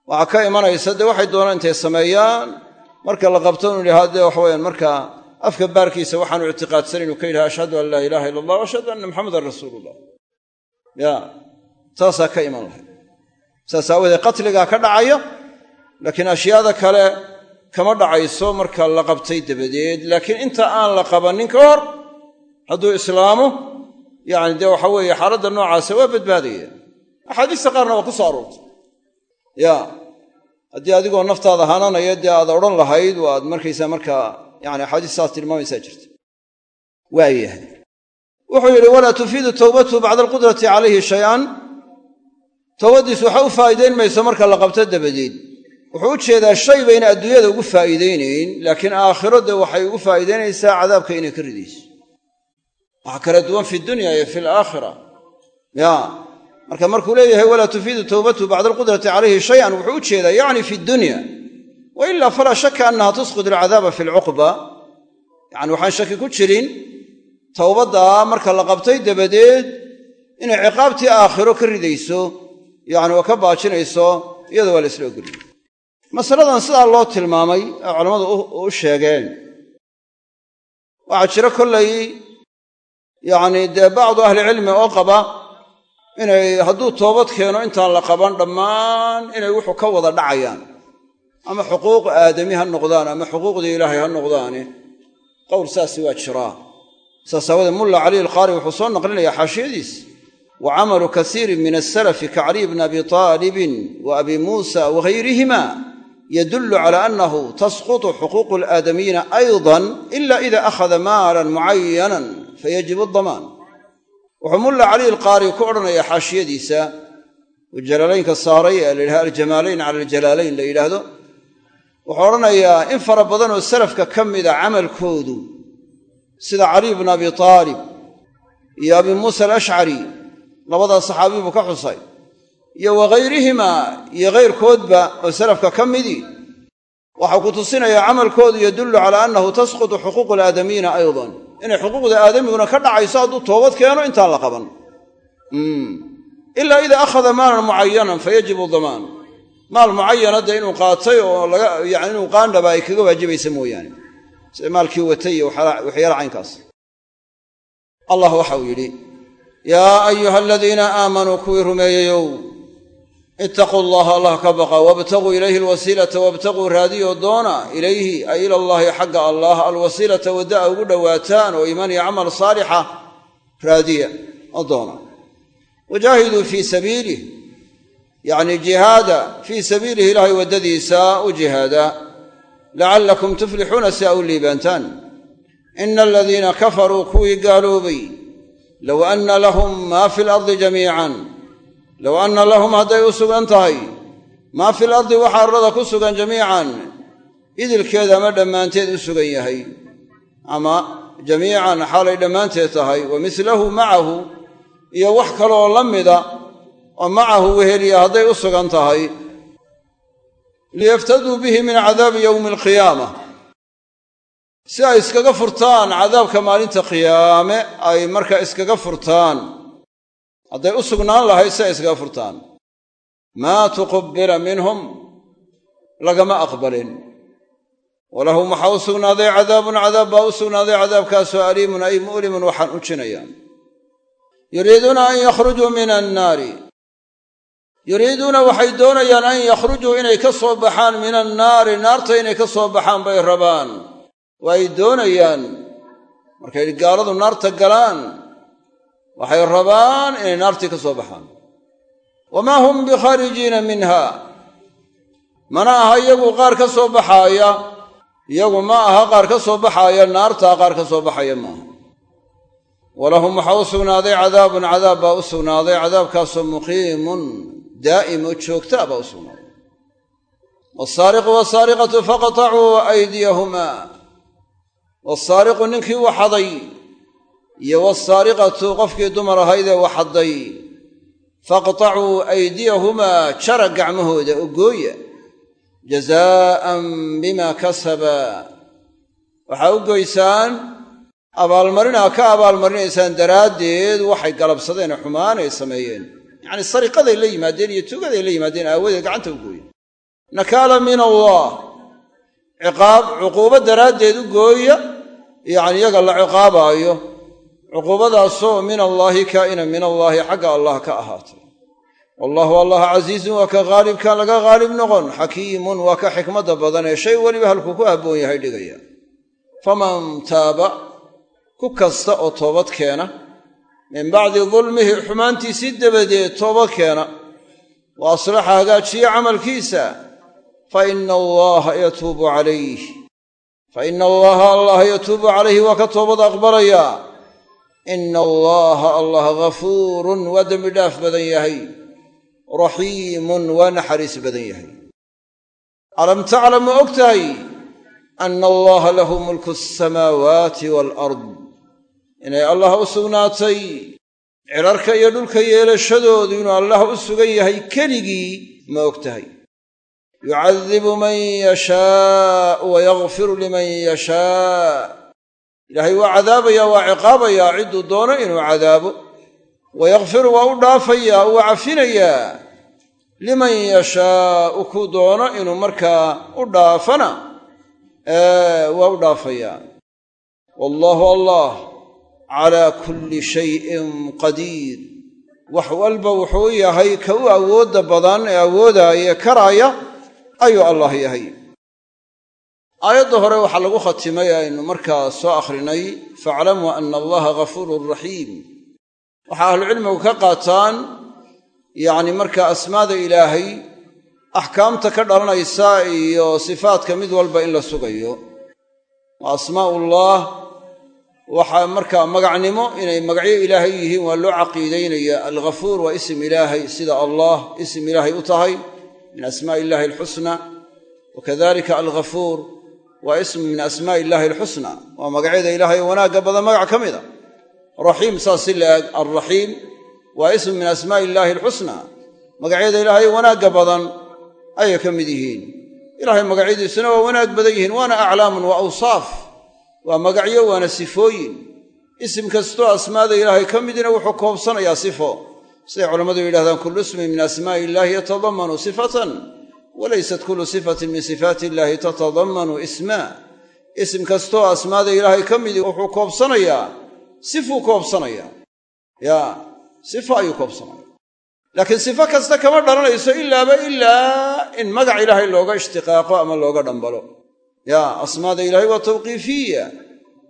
Speaker 1: Waxaa ka imanaysa dee waxay doonaan intay sameeyaan marka la qabto inu yidhaha dee waxaweyaan markaa afka baarkiisa waxaanu ictiqaadsan inuu ka yidhaha ashhadu an laa ilaaha ila allah wa anna maxamedan rasuulullah. Ya taasaa ka iman lahay saas aawadeed qatligaa ka dhacaya laakiin ashyaada kale kama dhacayso marka la qabtay dabadeed. Laakiin inta aan la qabannin ka hor hadduu islaamo yacni dee waxa weeye xaaladda noocaasa waa badbaadaya. Axaadiista qaarna waa ku soo aroortay. Ya haddii adigoo naftaada hananaya dee aad odhan lahayd waad markaysaa markaa yani axaadiis saas tilmaamaysaa jirta. Waayahay wuxuu yidhi walaa tufiidu towbatuhu bacda alqudrati calayhi shay-an towbaddiis waxa u faa'iidayn mayso marka la qabto dabadeed. Wuxuu u jeedaa shay bayna adduunyada ugu faa'iidaynayn laakiin aakhiro dee waxay ugu faa'iidaynaysaa cadaabka inay ka ridayso waxa kala duwan fi dunya iyo fi alaakhira. Ya marka markuu leeyahay walaa tufiidu towbatuhu bacda alqudrati calayhi shay-an wuxuu u jeedaa yacni fi dunya. Wa falaa shaka annaha tusqid alcadaaba fi alcuqba yacni waxaan shaki ku jirin towbaddaa marka la qabtay dabadeed inay ciqaabtii aakhiro ka ridayso yacni oo ka baajinayso iyada waa la isla ogoliyey. Masaladan sidaa loo tilmaamay ee culammadu u sheegeen. Waxaa jira kollay yacni dee bacdu ahlicilmi oo qaba inay hadduu toobad keeno intaan la qaban dhammaan inay wuxuu ka wada dhacayaan. Ama xuquuq aadami ha noqdaan ama xuquuqdii ilaahay ha noqdaane qowl saasi waa jiraa. Saas aawadee mulla caliy alqaari wuxuu soo naqlinayaa xaashiyadiis wa camalu kasiirin min asalafi ka caliy bni abi taalibin wa abi muusa wahayrihima yadullu cala annahu tasqutu xuquuqu alaadamiyiina aydan ila ida akhada maalan mucayanan fayajibu adamaan wuxuu mulla caliy alqaari ku odhanayaa xaashiyadiisa uu jalaalaynka saaray ee la yidhaha aljamaalayn cala aljalaalayn la yidhaahdo wuxuu odhanayaa in fara badan oo salafka ka mida camalkoodu sida caliy bnu abi taalib iyo abi muusa alashcari labadaa saxaabii buu ka xusay. Iyo waghayrihimaa iyo kayrkoodba oo salafka ka midii. Waxau ku tusinayaa camalkoodu yadullu calaa annahu tasqutu xuquuqu aydan. Inay xuquuqda aadamiguna ka dhacayso hadduu toobad keeno intaan la qaban. Ilaa idaa akhada maalan mucayanan fayajibu damaan. Maal mucayana dee inuu qaatay oo yani inuu qaandhaba ay kaga waajibaysa mooyaane. Sida maalkii watay iyo waxyaala caynkaas. Allah waxau yidhi yaa ayuha aladiina aamanuu kuwii rumeeyeyow ittaquu allaha allah ka baqa wabtaguu ilayhi alwasiilata wabtaguu raadiyo doona ilayhi ay ila allahi xagga allah alwasiilata wadda'a ugu dhowaataan oo iimaan iyo camal saalixa raadiya oo doona. Wajaahiduu fii sabiilih yacni jihaada fii sabiilihi ilaahay waddadiisa u jihaada lacallakum tuflixuuna si a u liibaantaan. Ina aladiina kafaruu kuwii gaaloobay low anna lahum maa fi lardi jamiican low anna lahum hadday u sugan tahay maa fi lardi waxa arlada ku sugan jamiican idilkeeda ama dhammaanteed u sugan yahay ama jamiican xaalay dhammaanteed tahay wa mislahu macahu iyo wax kaleoo la mida oo macahu weheliya hadday u sugan tahay liyaftaduu bihi min cadaabi yowmi alqiyaama si ay iskaga furtaan cadaabka maalinta qiyaame ay markaa iskaga furtaan hadday u sugnaan lahayd si ay iskaga furtaan. Maa tuqubila minhum lagama aqbalin. Walahum waxaa u sugnaaday cadaabun cadaab baa u sugnaaday cadaabkaasoo aliimun ay mu'limun waxaan ujinayaan yuriiduuna an yakhrujuu min annaari yuriiduuna waxay doonayaan an yakhrujuu inay ka soo baxaan min annaari naarta inay ka soo baxaan bay rabaan waa ay doonayaan. Markay gaaladu naarta galaan waxay rabaan inay naartii ka soo baxaan. Wamaa hum bikhaarijiina minha. Mana aha iyagu qaar ka soo baxaaya. Iyagu ma aha qaar ka soo baxaaya naartaa qaar ka soo baxaya maaha walahum waxaa u sugnaaday cadaabun cadaab baa u sugnaaday cadaabkaasoo muqiimun daa'im oo joogtaa baa u sugnaaday. Wasaariqu wasaariqatu faqtacuu aydiyahumaa wasaariqu ninkii waxaday iyo wasaariqatu qofkii dumar ahaydee waxadday faqtacuu aydiyahumaa jara gacmahooda oo gooya jazaa'an bimaa kasaba. Waxaa u goysaan abaalmarinaa ka abaalmarinaysaan daraaddeed waxay galabsadeen xumaan ay sameeyeen. Yacnii sariqaday la yimaadeen iyo tugaday la yimaadeen aawadeed gacanta u gooya. Nakaala min allah ciqaab cuquubo daraaddeed u gooya yacni iyaga la ciqaabaayo cuquubadaasoo min allaahi kaa'ina min allaahi xagga allah ka ahaatay. Wallahu allah casiizun waa ka haalibkaan laga haalib noqon xakiimun waa ka xikmadda badan ee shay weliba halkuu ku habboon yahay dhigaya. Faman taaba ku kasta oo toobad keena min bacdi dulmihi xumaantiisii dabadeed toobad keena wa aslaxa hagaajiye camalkiisa fa ina allaha yatuubu calayh fa ina allaha allah yatuubu calayhi waa ka toobad aqbalayaa ina allaha allah ghafuurun waa dembi dhaaf badan yahay raxiimun waa naxariis badan yahay alam taclam ma og tahay ana allaha lahu mulku asamaawaati waalard inay allah u sugnaatay cirarka iyo dhulka yeelashadoodu inuu allah u sugan yahay keligii ma og tahay yucadibu man yashaau wa yakfiru liman yashaa ilaahay waa cadaabayaa waa ciqaabayaa cidduu doono inuu cadaabo wa yakfiru waa u dhaafayaa waa cafinayaa liman yashaau kuu doono inuu markaa u dhaafana waa u dhaafayaa wallaahu allah calaa kulli shayin qadiir wax walba wuxuu yahay ka u awoodda badan ee awoodaaya karaaya ayuu allah yahay. Aayadda hore waxaa lagu khatimay aynu markaa soo akhrinay faaclamuu ana allaha ghafuurun raxiim waxaa ahlucilmigu ka qaataan yacni markaa asmaada ilaahay axkaamta ka dhalanaysa iyo sifaadka mid walba in la sugayo. Waa asmaa'ullah waxaa markaa magacnimo inay magacyo ilaahay yihiin waa loo caqiidaynaya alghafuur waa isim ilaahay sida allah isim ilaahay u tahay min asmaa'i illahi alxusna wakadalika alghafuur waa ismu min asmaa'i illaahi alxusna waa magacyada ilaahay wanaagga badan magac ka mida raxiim saas si laeg alraxiim waa ismu min asmaa'i illaahi alxusna magacyada ilaahay wanaagga badan ayay ka mid yihiin ilaahay magacyadiisuna waa wanaag badan yihiin waana aclaamun wa awsaaf waa magacyo waana sifooyin isim kastoo asmaada ilaahay ka midina wuxuu koobsanayaa sifo siday culammadu yidhahdaan kullu ismin min asmaa'i illaahi yatadamanu sifatan walaysat kullu sifatin min sifaati illaahi tatadamanu ismaa isim kastoo asmaada ilaahay ka midi wuxuu koobsanayaa sifuu koobsanayaa. Yaa sifo ayuu koobsanaya laakiin sifo kasta kama dhalanayso ilaaba ilaa in magac ilaahay looga ishtiqaaqo ama looga dhambalo. Yaa asmaada ilaahay waa tawqiifiya.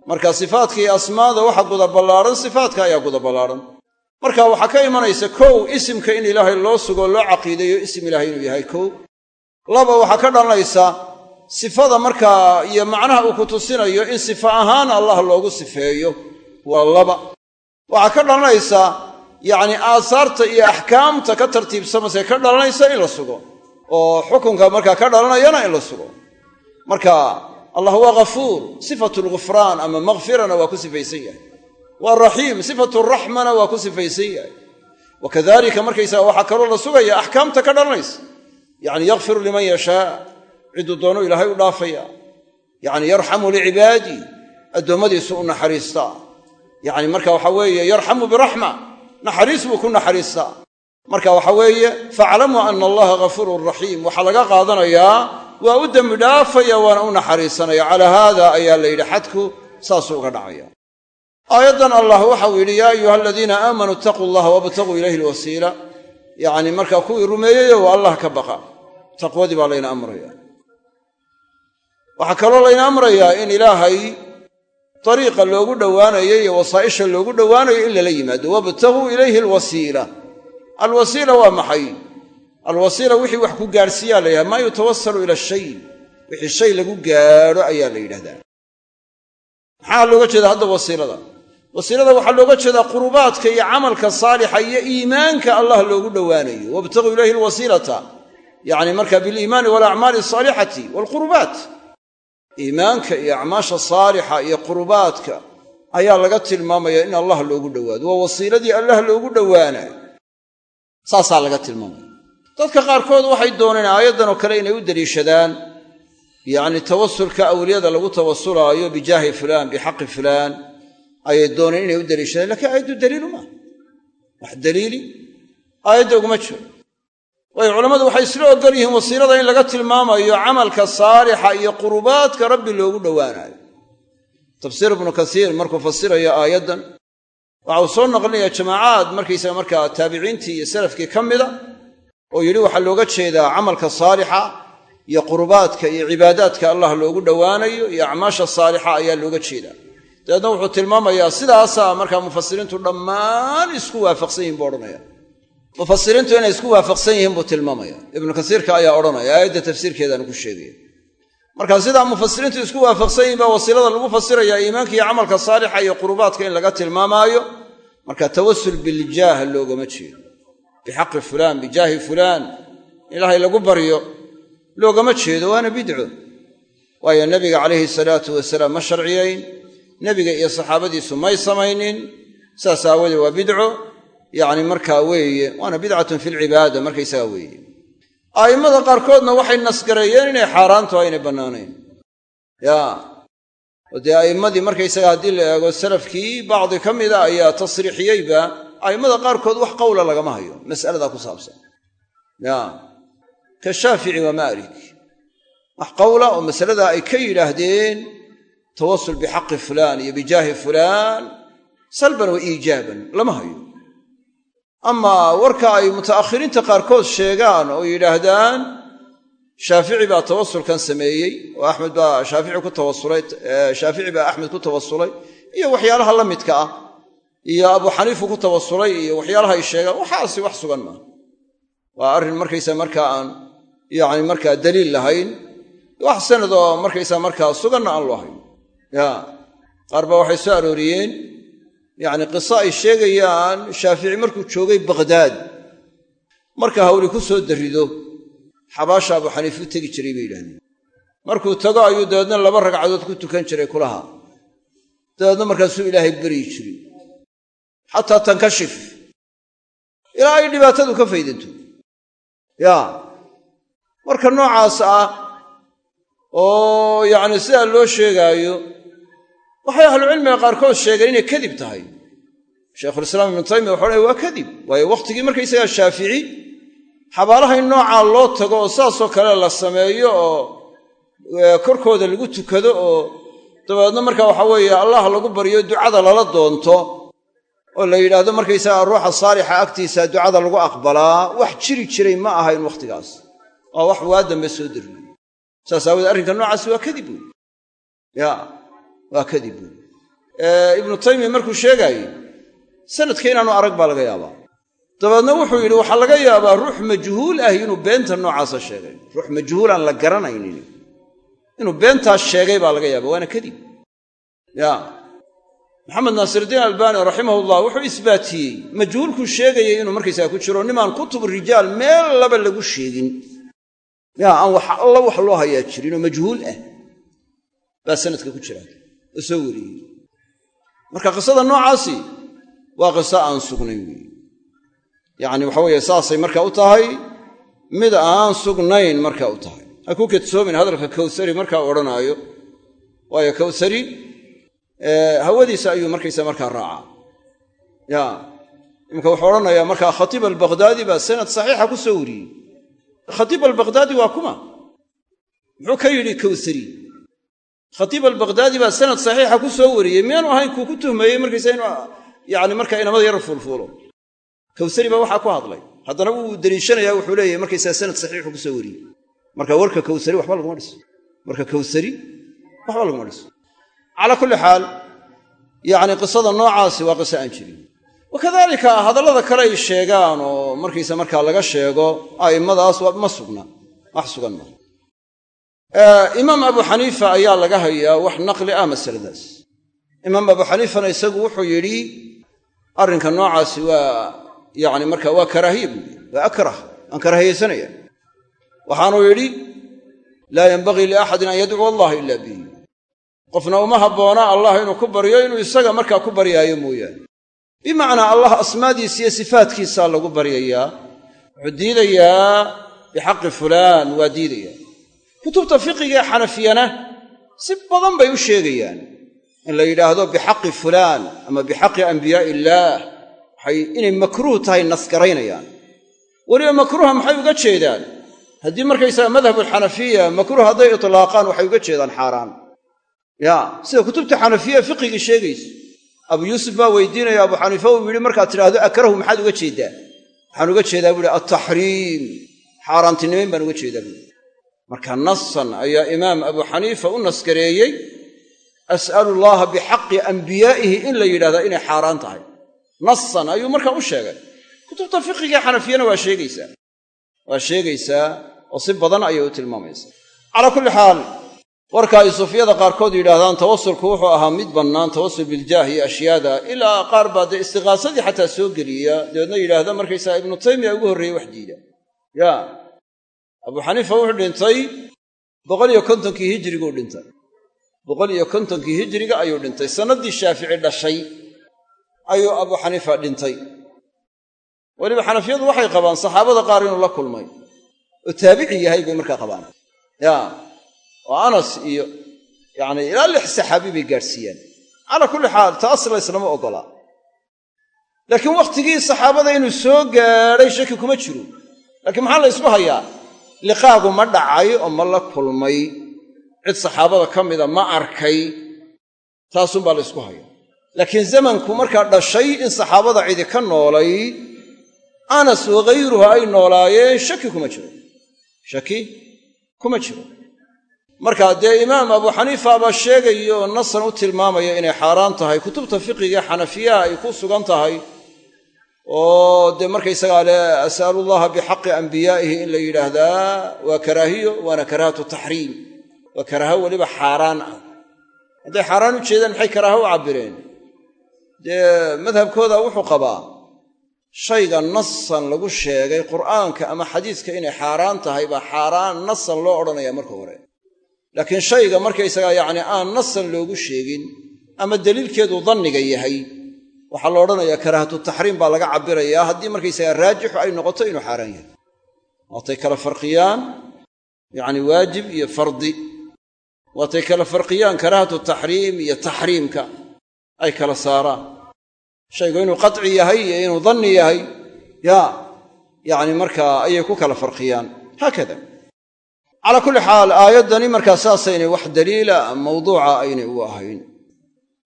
Speaker 1: Marka sifaadka iyo asmaada waxa guda ballaaran sifaatka ayaa guda ballaaran marka waxaa ka imanaysa kow isimka in ilaahay loo sugo loo caqiideeyo isim ilaahay inuu yahay kow. Laba waxaa ka dhalanaysa sifada markaa iyo macnaha uu ku tusinayo in sifa ahaan allah loogu sifeeyo waa laba. Waxaa ka dhalanaysa yacni aasaarta iyo axkaamta ka tartiibsamase ka dhalanaysa in la sugo oo xukunka markaa ka dhalanayana in la sugo. Marka allah waa ghafuur sifatu lghufraan ama makfirana waa ku sifaysan yahay waa raxiim sifatu raxmana waa ku sifaysan yahay. Wa kadalika markaysaga waxaa kaloo la sugaya axkaamta ka dhalanaysa. Yacni yakfiru liman yashaa cidduu doono ilaahay u dhaafaya. Yacni yarxamu licibaadii addoommadiisu u naxariistaa yacni marka waxa weeye yarxamu biraxma naxariis buu ku naxariistaa marka waxa weeye faaclamuu ana allaha ghafuurun raxiim. Waxaa laga qaadanayaa waa u dembi dhaafaya waana u naxariisanaya. Calaa haada ayaa la yidhi xadku saasuu uga dhacaya aayaddan allah waxau yidhi yaa ayuha aladiina aamanuu itaquu allaha wabtaguu ilayhi alwasiila. Yacni markaa kuwii rumeeyeyo waa allah ka baqa. Taqwadii baa layna amraya waxaa kaloo layna amrayaa in ilaahay dariiqa loogu dhowaanayo iyo wasaa'isha loogu dhowaanayo in lala yimaado. Wabtaguu ilayhi alwasiila. Alwasiila waa maxay? Alwasiila wixii wax ku gaadhsiiyaa la yidhahda maa yutawasalu ila shay. Wixii shay lagu gaadho ayaa la yidhahdaa. Maxaa looga jeedaa hadda wasiilada wasiilada waxaa looga jeedaa qurubaadka iyo camalka saalixa iyo iimaanka allah loogu dhowaanayo. Wabtaguu ilayhi alwasiilata yacni marka biliimaani walacmaali asaalixati waalqurubaat iimaanka iyo acmaasha saalixa iyo qurubaadka ayaa laga tilmaamaya in allah loogu dhowaado. Waa wasiiladii allah loogu dhowaanayo saasaa laga tilmaamaya. Dadka qaarkood waxay dooneen aayaddan oo kale inay u deliishadaan yacni tawasulka awliyada lagu tawasulaayo bijaahi fulaan bixaqi fulaan ayay dooneen inay u deliishadaan lakiin aayaddu daliilu maaha wax daliili aayadda uguma jiro. Waayo culammadu waxay isla ogol yihiin wasiilada in laga tilmaamayo camalka saalixa iyo qurubaadka rabbi loogu dhowaanayo. Tafsiir ibnu kasiir markuu fasirayo aayaddan waxa uu soo naqlinaya jamaacaad markaysaga markaa taabiciintii iyo salafkii ka mida oo yidhi waxaa looga jeedaa camalka saalixa iyo qurubaadka iyo cibaadaadka allah loogu dhowaanayo iyo acmaasha saalixa ayaa looga jeedaa dabeedna wuxuu tilmaamayaa sidaasaa markaa mufasiriintu dhammaan isku waafaqsan yihiin buu odhanaya. Mufasiriintu inay isku waafaqsan yihiin buu tilmaamaya. Ibnu kasiirka ayaa odhanaya aayadda tafsiirkeedaanu ku sheegaya. Marka sidaa mufasiriintu isku waafaqsan yihiin baa wasiilada lagu fasirayaa iimaanka iyo camalka saalixa iyo qurubaadka in laga tilmaamaayo. Marka tawasul biljaah loogama jeedo. Bixaqi fulaan bijaahi fulaan ilaahay lagu baryo loogama jeedo waana bidco. Waayo nebiga calayhi salaatu wasalaam ma sharciyayn nebiga iyo saxaabadiisu may samaynin saas aawoodee waa bidco. Yacni markaa weeye waana bidcatun fi lcibaada markaysaga weeye. A'immada qaarkoodna waxay nasgareeyeen inay xaaraantu aynay bannaanayn. Ya oo dee a'immadii markaysaga haddii la eego salafkii bacdi ka mida ayaa tasriixiyeyba a'immada qaarkood wax qowla lagama hayo mas'aladaa ku saabsan. Ya ka shaafici wa maalik. Wax qowla oo masaladaa ay ka yidhaahdeen tawasul bixaqi fulaan iyo bijaahi fulaan salban wa iijaaban lama hayo. Amaa warka ay muta'akhiriinta qaarkood sheegaan oo yidhaahdaan shaafici baa tawasulkan sameeyey oo axmed baa shaafici ku tawasulay shaafici baa axmed ku tawasulay iyo waxyaalaha la midka ah iyo abu xaniifu ku tawasulay iyo waxyaalaha ay sheegaan waxaasi wax sugan maaha waa arrin markaysa markaa aan yacni markaa daliil lahayn wax sanad oo markaysa markaa ya. Qaar baa waxay soo arooriyeen yacni qiso ay sheegayaan shaafici markuu joogay bakhdaad marka hawli ku soo darrido xabaasha abu xaniife u tegi jiray bay yidhahdeen. Markuu tago ayuu dabeedna laba ragcadood ku tukan jiray kulaha. Dabeedna markaasuu ilaahay beryi jiray. Xataa tankashif. Ilaa ay dhibaatadu ka faydanto. Ya. Marka noocaas ah oo yacni sidaa loo sheegaayo waxay ahlucilmiga qaarkood sheegeen inay kadib tahay. Shaykhulislaam ibnu taymiya waxau dhahay waa kadib. Waayo wakhtigii markaysagaa shaafici xabaalaha in noocaa loo tago oo saasoo kale la sameeyo oo korkooda lagu tukado oo dabeedna marka waxa weeye allah lagu baryo ducada lala doonto oo la yidhaahdo markaysagaa ruuxa saalixa agtiisa ducada lagu aqbalaa wax jiri jiray ma ahayn wakhtigaas waa wax waa dambe soo darriyo saas aawoodee arrinka noocaasi waa kadib. Wey ya waa kadib. Ibnu taymiya markuu sheegaayey sanadka inaanu arag baa laga yaabaa. Dabeedna wuxuu yidhi waxaa laga yaabaa ruux majhuul ah inuu beenta noocaasa sheegay. Ruux majhuul aan la garanaynin inuu beentaas sheegay baa laga yaaba waana kadib. Ya. Maxamed naasirdiin albaani raximahullah wuxuu isbaatiyey majhuulkuu sheegayay inuu markaysaga ku jiro nimaan kutub rijaal meel laba lagu sheegin. Ya aan wax alla wax loo hayaa jirinoo majhuul ah. Baa sanadka ku jira oo wariyey marka qisada noocaasi waa qiso aan sugnayn. Weeye yacni waxa weeye saasay marka u tahay mid aan sugnayn marka u tahay. Ha ku kadsoomin hadalka kawsari markaa odhanaayo. Waayo kawsari hawadiisa ayuu markaysa markaa raacaa. Ya iminka wuxuu odhanayaa markaa khatiib albakdaadi baa sanad saxiixa ku soo wariyey. Khatiib albakdaadi waa kuma. Muxuu ka yidhi kawsari khatiib albakdaadi baa sanad saxiixa ku soo wariyey. Miyaanu ahayn kuu ku tuhmeeyey markaysa inu yani markaa inamada yar fuulfuulo? Kawsari baa waxaa ku hadlay. Haddana wuu deliishanayaa wuxuu leeyahay markaysaa sanad saxiixu ku soo wariyey. Marka warka kawsari waxba laguma dhiso. Warka kawsari waxba laguma dhiso. Calaa kulli xaal yacni qisada noocaasi waa qiso aan jirin. Wakadalika hadallada kale ay sheegaan oo markaysa markaa laga sheego a'immadaas ma sugna wax sugan maa imaam abu xaniifa ayaa laga hayaa wax naqli ah masaladaas. Imaam abu xaniifana isagu wuxuu yidhi arrinka noocaasi waa yani marka waa karaahiya buui waa akrah aan karaahiyaysanaya waxaanuu yidhi laa yenbagii liaxadin an yadcuwa allaha ila bihi. Qofna uma habboona allah inuu ku baryo inuu isaga markaa ku baryaayo mooyaane. Bimacnaa allah asmaadiisa iyo sifaatkiisaa lagu baryayaa. Wuxuu diidayaa bixaqi fulaan waa diidayaa kutubta fiqiga ee xanafiyana si badan bay u sheegayaan in la yidhaahdo bixaqi fulaan ama bixaqi ambiyaa'i illaah waxay inay makruuh tahay nasgaraynayaan weliba makruuha maxay uga jeedaan? Haddii markaysaga madhabulxanafiya makruuh hadday itlaaqaan waxay uga jeedaan xaaraan. Ya sida kutubta xanafiya fiqigii sheegaysa abu yuusuf baa weydiinaya abu xaniifa uu yidhi markaad tidhaahdo akrahu maxaad uga jeedaa? Waxaan uga jeedaa buuhi altaxriim xaaraantinimayn baan uga jeedaa buui marka nasan ayaa imaam abu xaniifa u naskareeyey as'alu llaha bixaqi ambiyaa'ihi in la yidhahdaa inay xaaraan tahay. Nasan ayuu markaa u sheegay. Kutubta fiqiga xanafiyana waa sheegaysaa. Waa sheegaysaa oo si badan ayay u tilmaamaysaa. Calaa kulli xaal warka ay sufyada qaarkood yidhaahdaan tawasulku wuxuu ahaa mid bannaan tawasul biljaah iyo ashyaada. Ilaa qaar baa dee istiqaasadii xataa soo geliya dabeedna yidhaahda markaysaa ibnu taymiya ugu horreeyey wax diida ya abuu xaniifa wuxuu dhintay boqol iyo kontonkii hijriguu dhintay. Boqol iyo kontonkii hijriga ayuu dhintay. Sannaddii shaafici dhashay ayuu abuu xaniifa dhintay. Weliba xanafiyadu waxay qabaan saxaabada qaar inuu la kulmay. Oo taabici yahay bay markaa qabaan. Ya oo anas iyo yacni ilaa lix saxaabi bay gaadhsiiyaan calaa kulli xaal taas layslama oggolaa laakiin wakhtigii saxaabada inuu soo gaadhay shaki kuma jiro laakiin maxaa la ysku hayaa liqaagu ma dhacay oo ma la kulmay. Cid saxaabada ka mida ma arkay. Taasunbaa la ysku haya laakiin zamanku markaa dhashay in saxaabada cidi ka noolayd anas waghayruhu ay noolaayeen shaki kuma jiro. Shaki kuma jiro. Marka dee imaam abu xaniifa baa sheegaya oo nasan u tilmaamaya inay xaaraan tahay. Kutubta fiqiga xanafiyaha ay ku sugan tahay oo dee markaysagaa le as'alullaha bixaqi ambiyaa'ihi in la yidhaahdaa waa karaahiyo waana karaahatu taxriim. Waa karaaho weliba xaaraan ah. Hadday xaaraan u jeedaan maxay karaaho u cabbireen? Dee madhabkooda wuxuu qabaa shayga nasan lagu sheegay qur'aanka ama xadiiska inay xaaraan tahay baa xaaraan nasan loo odhanaya marka hore. Laakiin shayga markaysagaa yacni aan nasan loogu sheegin ama daliilkeedu danniga yahay waxaa la odhanayaa karaahatu taxriim baa laga cabbirayaa haddii markaysagaa raajixu ay noqoto inuu xaaraan yahay. Waatay kala farqiyaan yacni waajib iyo fardi. Waatay kala farqiyaan karaahatu taxriim iyo taxriimka ay kala saaraan. Shaygu inuu qaci yahay iyo inuu danni yahay yaa yacni markaa ayay ku kala farqiyaan. Haakada. Calaa kulli xaal aayaddani markaa saasaynay wax daliila mawduuca aynay ugu ahayn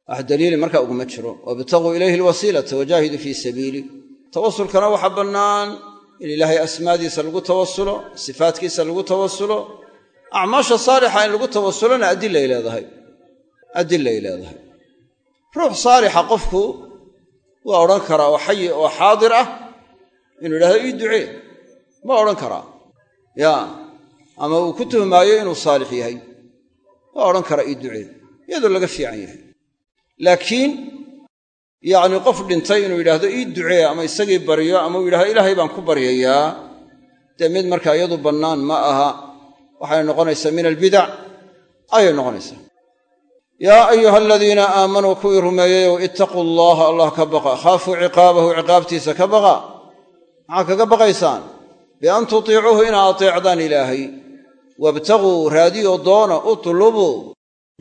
Speaker 1: wax daliili markaa uguma jiro. Wabtaguu ilayhi alwasiilata wajaahiduu fii sabiili. Tawasulkana waxaa bannaan in ilaahay asmaadiisa lagu tawasulo sifaatkiisa lagu tawasulo acmaasha saalixa in lagu tawasulona adilay leedahay. Adilay leedahay. Ruux saalixa qofku waa odhan karaa oo xayi oo xaadir ah inuu yidhahdo ii ducee. Ma odhan karaa. Yaa ama uu ku tuhmaayo inuu saalix yahay. Waa odhan karaa ii ducee. Iyadoo laga fiican yahay laakiin yacni qof dhintay inuu yidhaahdo ii ducee ama isagii baryo ama uu yidhahdo ilaahay baan ku baryayaa dee mid markaa iyadu bannaan ma aha waxay noqonaysaa min albidac ayay noqonaysaa. Yaa ayuha aladiina aamanuu kuwii rumeeyeyow ittaquu allaha allah ka baqa. Khaafuu ciqaabahu ciqaabtiisa ka baqa. Maxaa kaga baqaysaan? Bian tutiicuuhu inaa ateecdaan ilaahay. Wabtaguu raadiyo doona utlubuu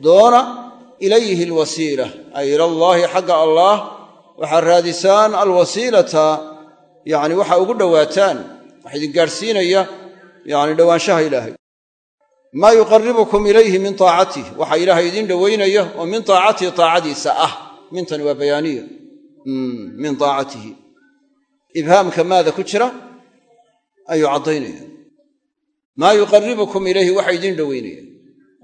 Speaker 1: doona ilayhi alwasiila ay ilallaahi xagga allaah waxaad raadisaan alwasiilata yacni waxa ugu dhowaataan wax idin gaadhsiinaya yacni dhowaanshaha ilaahay. Maa yuqaribukum ilayhi min taacatih waxa ilaahay idiin dhowaynaya oo min taacatihi taacadiisa ah. Mintani waa bayaaniya. Min taacatihi. Ibhaamka maada ku jira ayuu caddaynaya. Maa yuqaribukum ilayhi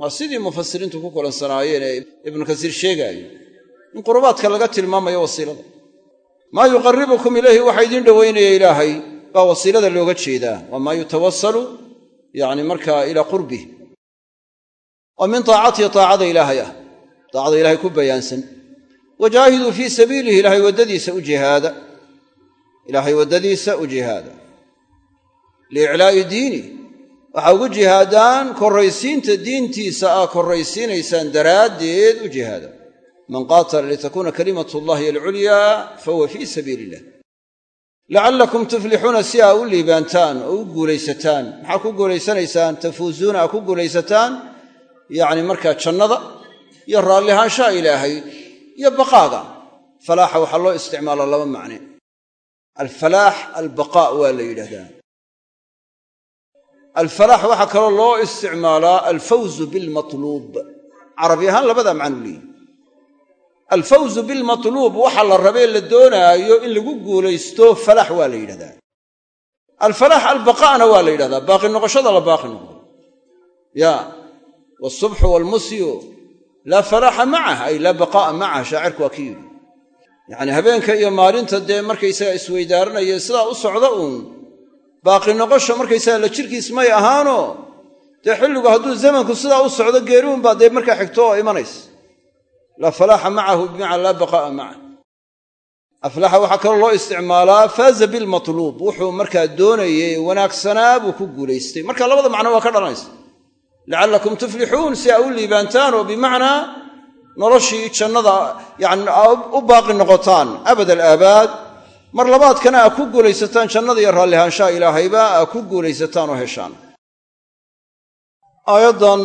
Speaker 1: waa sidii mufasiriintu ku kulansanaayeen ee ibnu kasiir sheegaayo. In qurubaadka laga tilmaamayo wasiilada. Maa yuqaribukum ilayhi waxa idiin dhowaynaya ilaahay baa wasiilada looga jeedaa. Waa maa yutawasalu yacni markaa ilaa qurbih oo min taacatihi taacada ilaahay ah. Taacada ilahay ku bayaansan. Wajaahiduu fii sabiilihi ilaahay waddadiisa u jihaada. Ilaahay waddadiisa u jihaada. Liiclaa'i diini waxaa ugu jihaadaan korraysiinta diintiisa aa korraysiinaysaan daraaddeed u jihaada. Man qaatala litakuuna kalimatu llahi alculyaa fahuwa fii sabiili illah lacallakum tuflixuuna si aa u liibaantaan oo u guulaysataan. Maxaa ku guulaysanaysaan tafuusuuna aa ku guulaysataan. Yacni markaa jannada iyo raallihaanshaha ilaahay iyo baqaaga. Falaaxa waxaa loo isticmaalaa laba macne. Alfalaax albaqaa waa la yidhahdaa alfalaax waxaa kaloo loo isticmaalaa alfawzu bilmatluub. Carabi ahaan labadaa macnu leeyihi alfawzu bilmatluub waxa la rabee la doonaayo in lagu guulaysto falaax waa la yidhahdaa. Alfalaax albaqa'na waa la yidhahdaa. Baaqi noqoshada la baaqi noqdo. Ya waalsubxu waalmusyu laa falaaxa macah ay laa baqaa'a macah shaacirku waa ki yidhi. Yacnii habeenka iyo maalinta dee markaysaga isweydaaranaya sidaa u socda baaqi noqosho markaysaga la jirkiis may ahaano dee xilligu hadduu zamanku sidaa u socdo geeriunbaa dee markaa xigto oo imanaysa laa falaaxa macahu bimacnaa laa baqaa'a maca. Aflaxa waxaa kaloo loo isticmaalaa faaza bilmatluub wuxuu markaa doonayey wanaagsanaa buu ku guulaystay. Marka labada macno waa ka dhalanaysa lacallakum tuflixuun si aa u liibaantaan oo bimacnaa noloshii jannada yani u baaqi noqotaan. Abad alaabaad mar labaadkana aa ku guulaysataan jannada raallihaanshaha ilaahayba aa ku guulaysataan oo heshaan. Aayaddan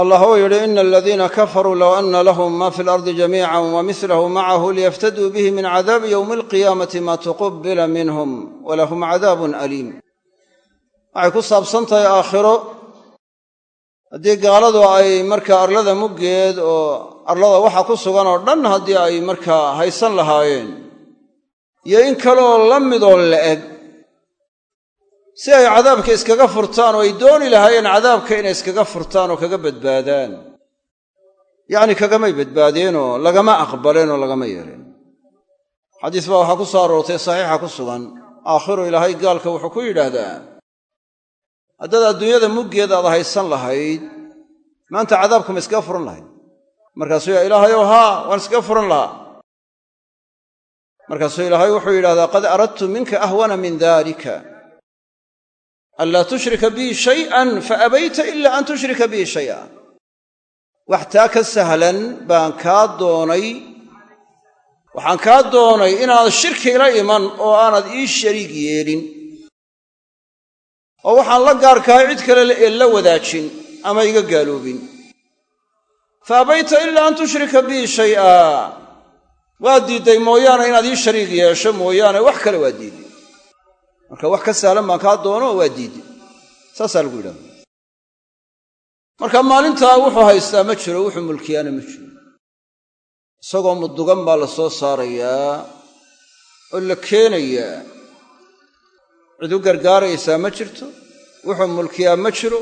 Speaker 1: allah yidhi ina aladiina kafaruu low anna lahum ma fi lardi jamiican wa milahu macahu liyaftaduu bihi min cadaabi yowmi alqiyaamati ma tuqubila minhum walahum cadaabun aliim. Waxay ku saabsan tahay aakhiro. Haddii gaaladu ay markaa arlada muggeed oo arlada waxa ku sugan oo dhan haddii ay markaa haysan lahaayeen iyo in kaleoo la midoo la'eg si ay cadaabka iskaga furtaan oo ay dooni lahaayeen cadaabka inay iskaga furtaan oo kaga badbaadaan. Yacni kagamay badbaadeenoo lagama aqbaleen oo lagama yeeleen xadiis baa waxaa ku soo aroortay saxiixa ku sugan. Aakhiru ilaahay gaalka wuxuu ku yidhaahdaa haddaad adduunyada muggeed aad haysan lahayd maanta cadaabka ma iskaga furan lahayd. Markaasuu yaa ilaahayow haa waan iskaga furan lahaa markaasuu ilaahay wuxuu yidhahdaa qad aradtu minka ahwana min dalika anlaa tushrika bii shay'an fa abayta ila an tushrika bii shay'a wax taa ka sahlan baan kaa doonay waxaan kaa doonay inaad shirki ila iman oo aanad ii shariig yeelin. Oo waxaan la gaarkahay cid kale la wadaajin ama iga gaaloobin. Fa abayta ilaa an tushrika bii shay'a waa diidday mooyaane inaad ii shariig yeesho mooyaane wax kale waa diidday marka wax ka sahlan baan kaa doono waa diidday saasaa lagu yidhahda marka maalintaa wuxuu haystaa ma jiro wuxuu mulkiyaana ma jiro. Isagoo mudugan baa la soo saarayaa oo la keenayaa. Cid u gargaaraysaa ma jirto. Wuxuu mulkiyaa ma jiro.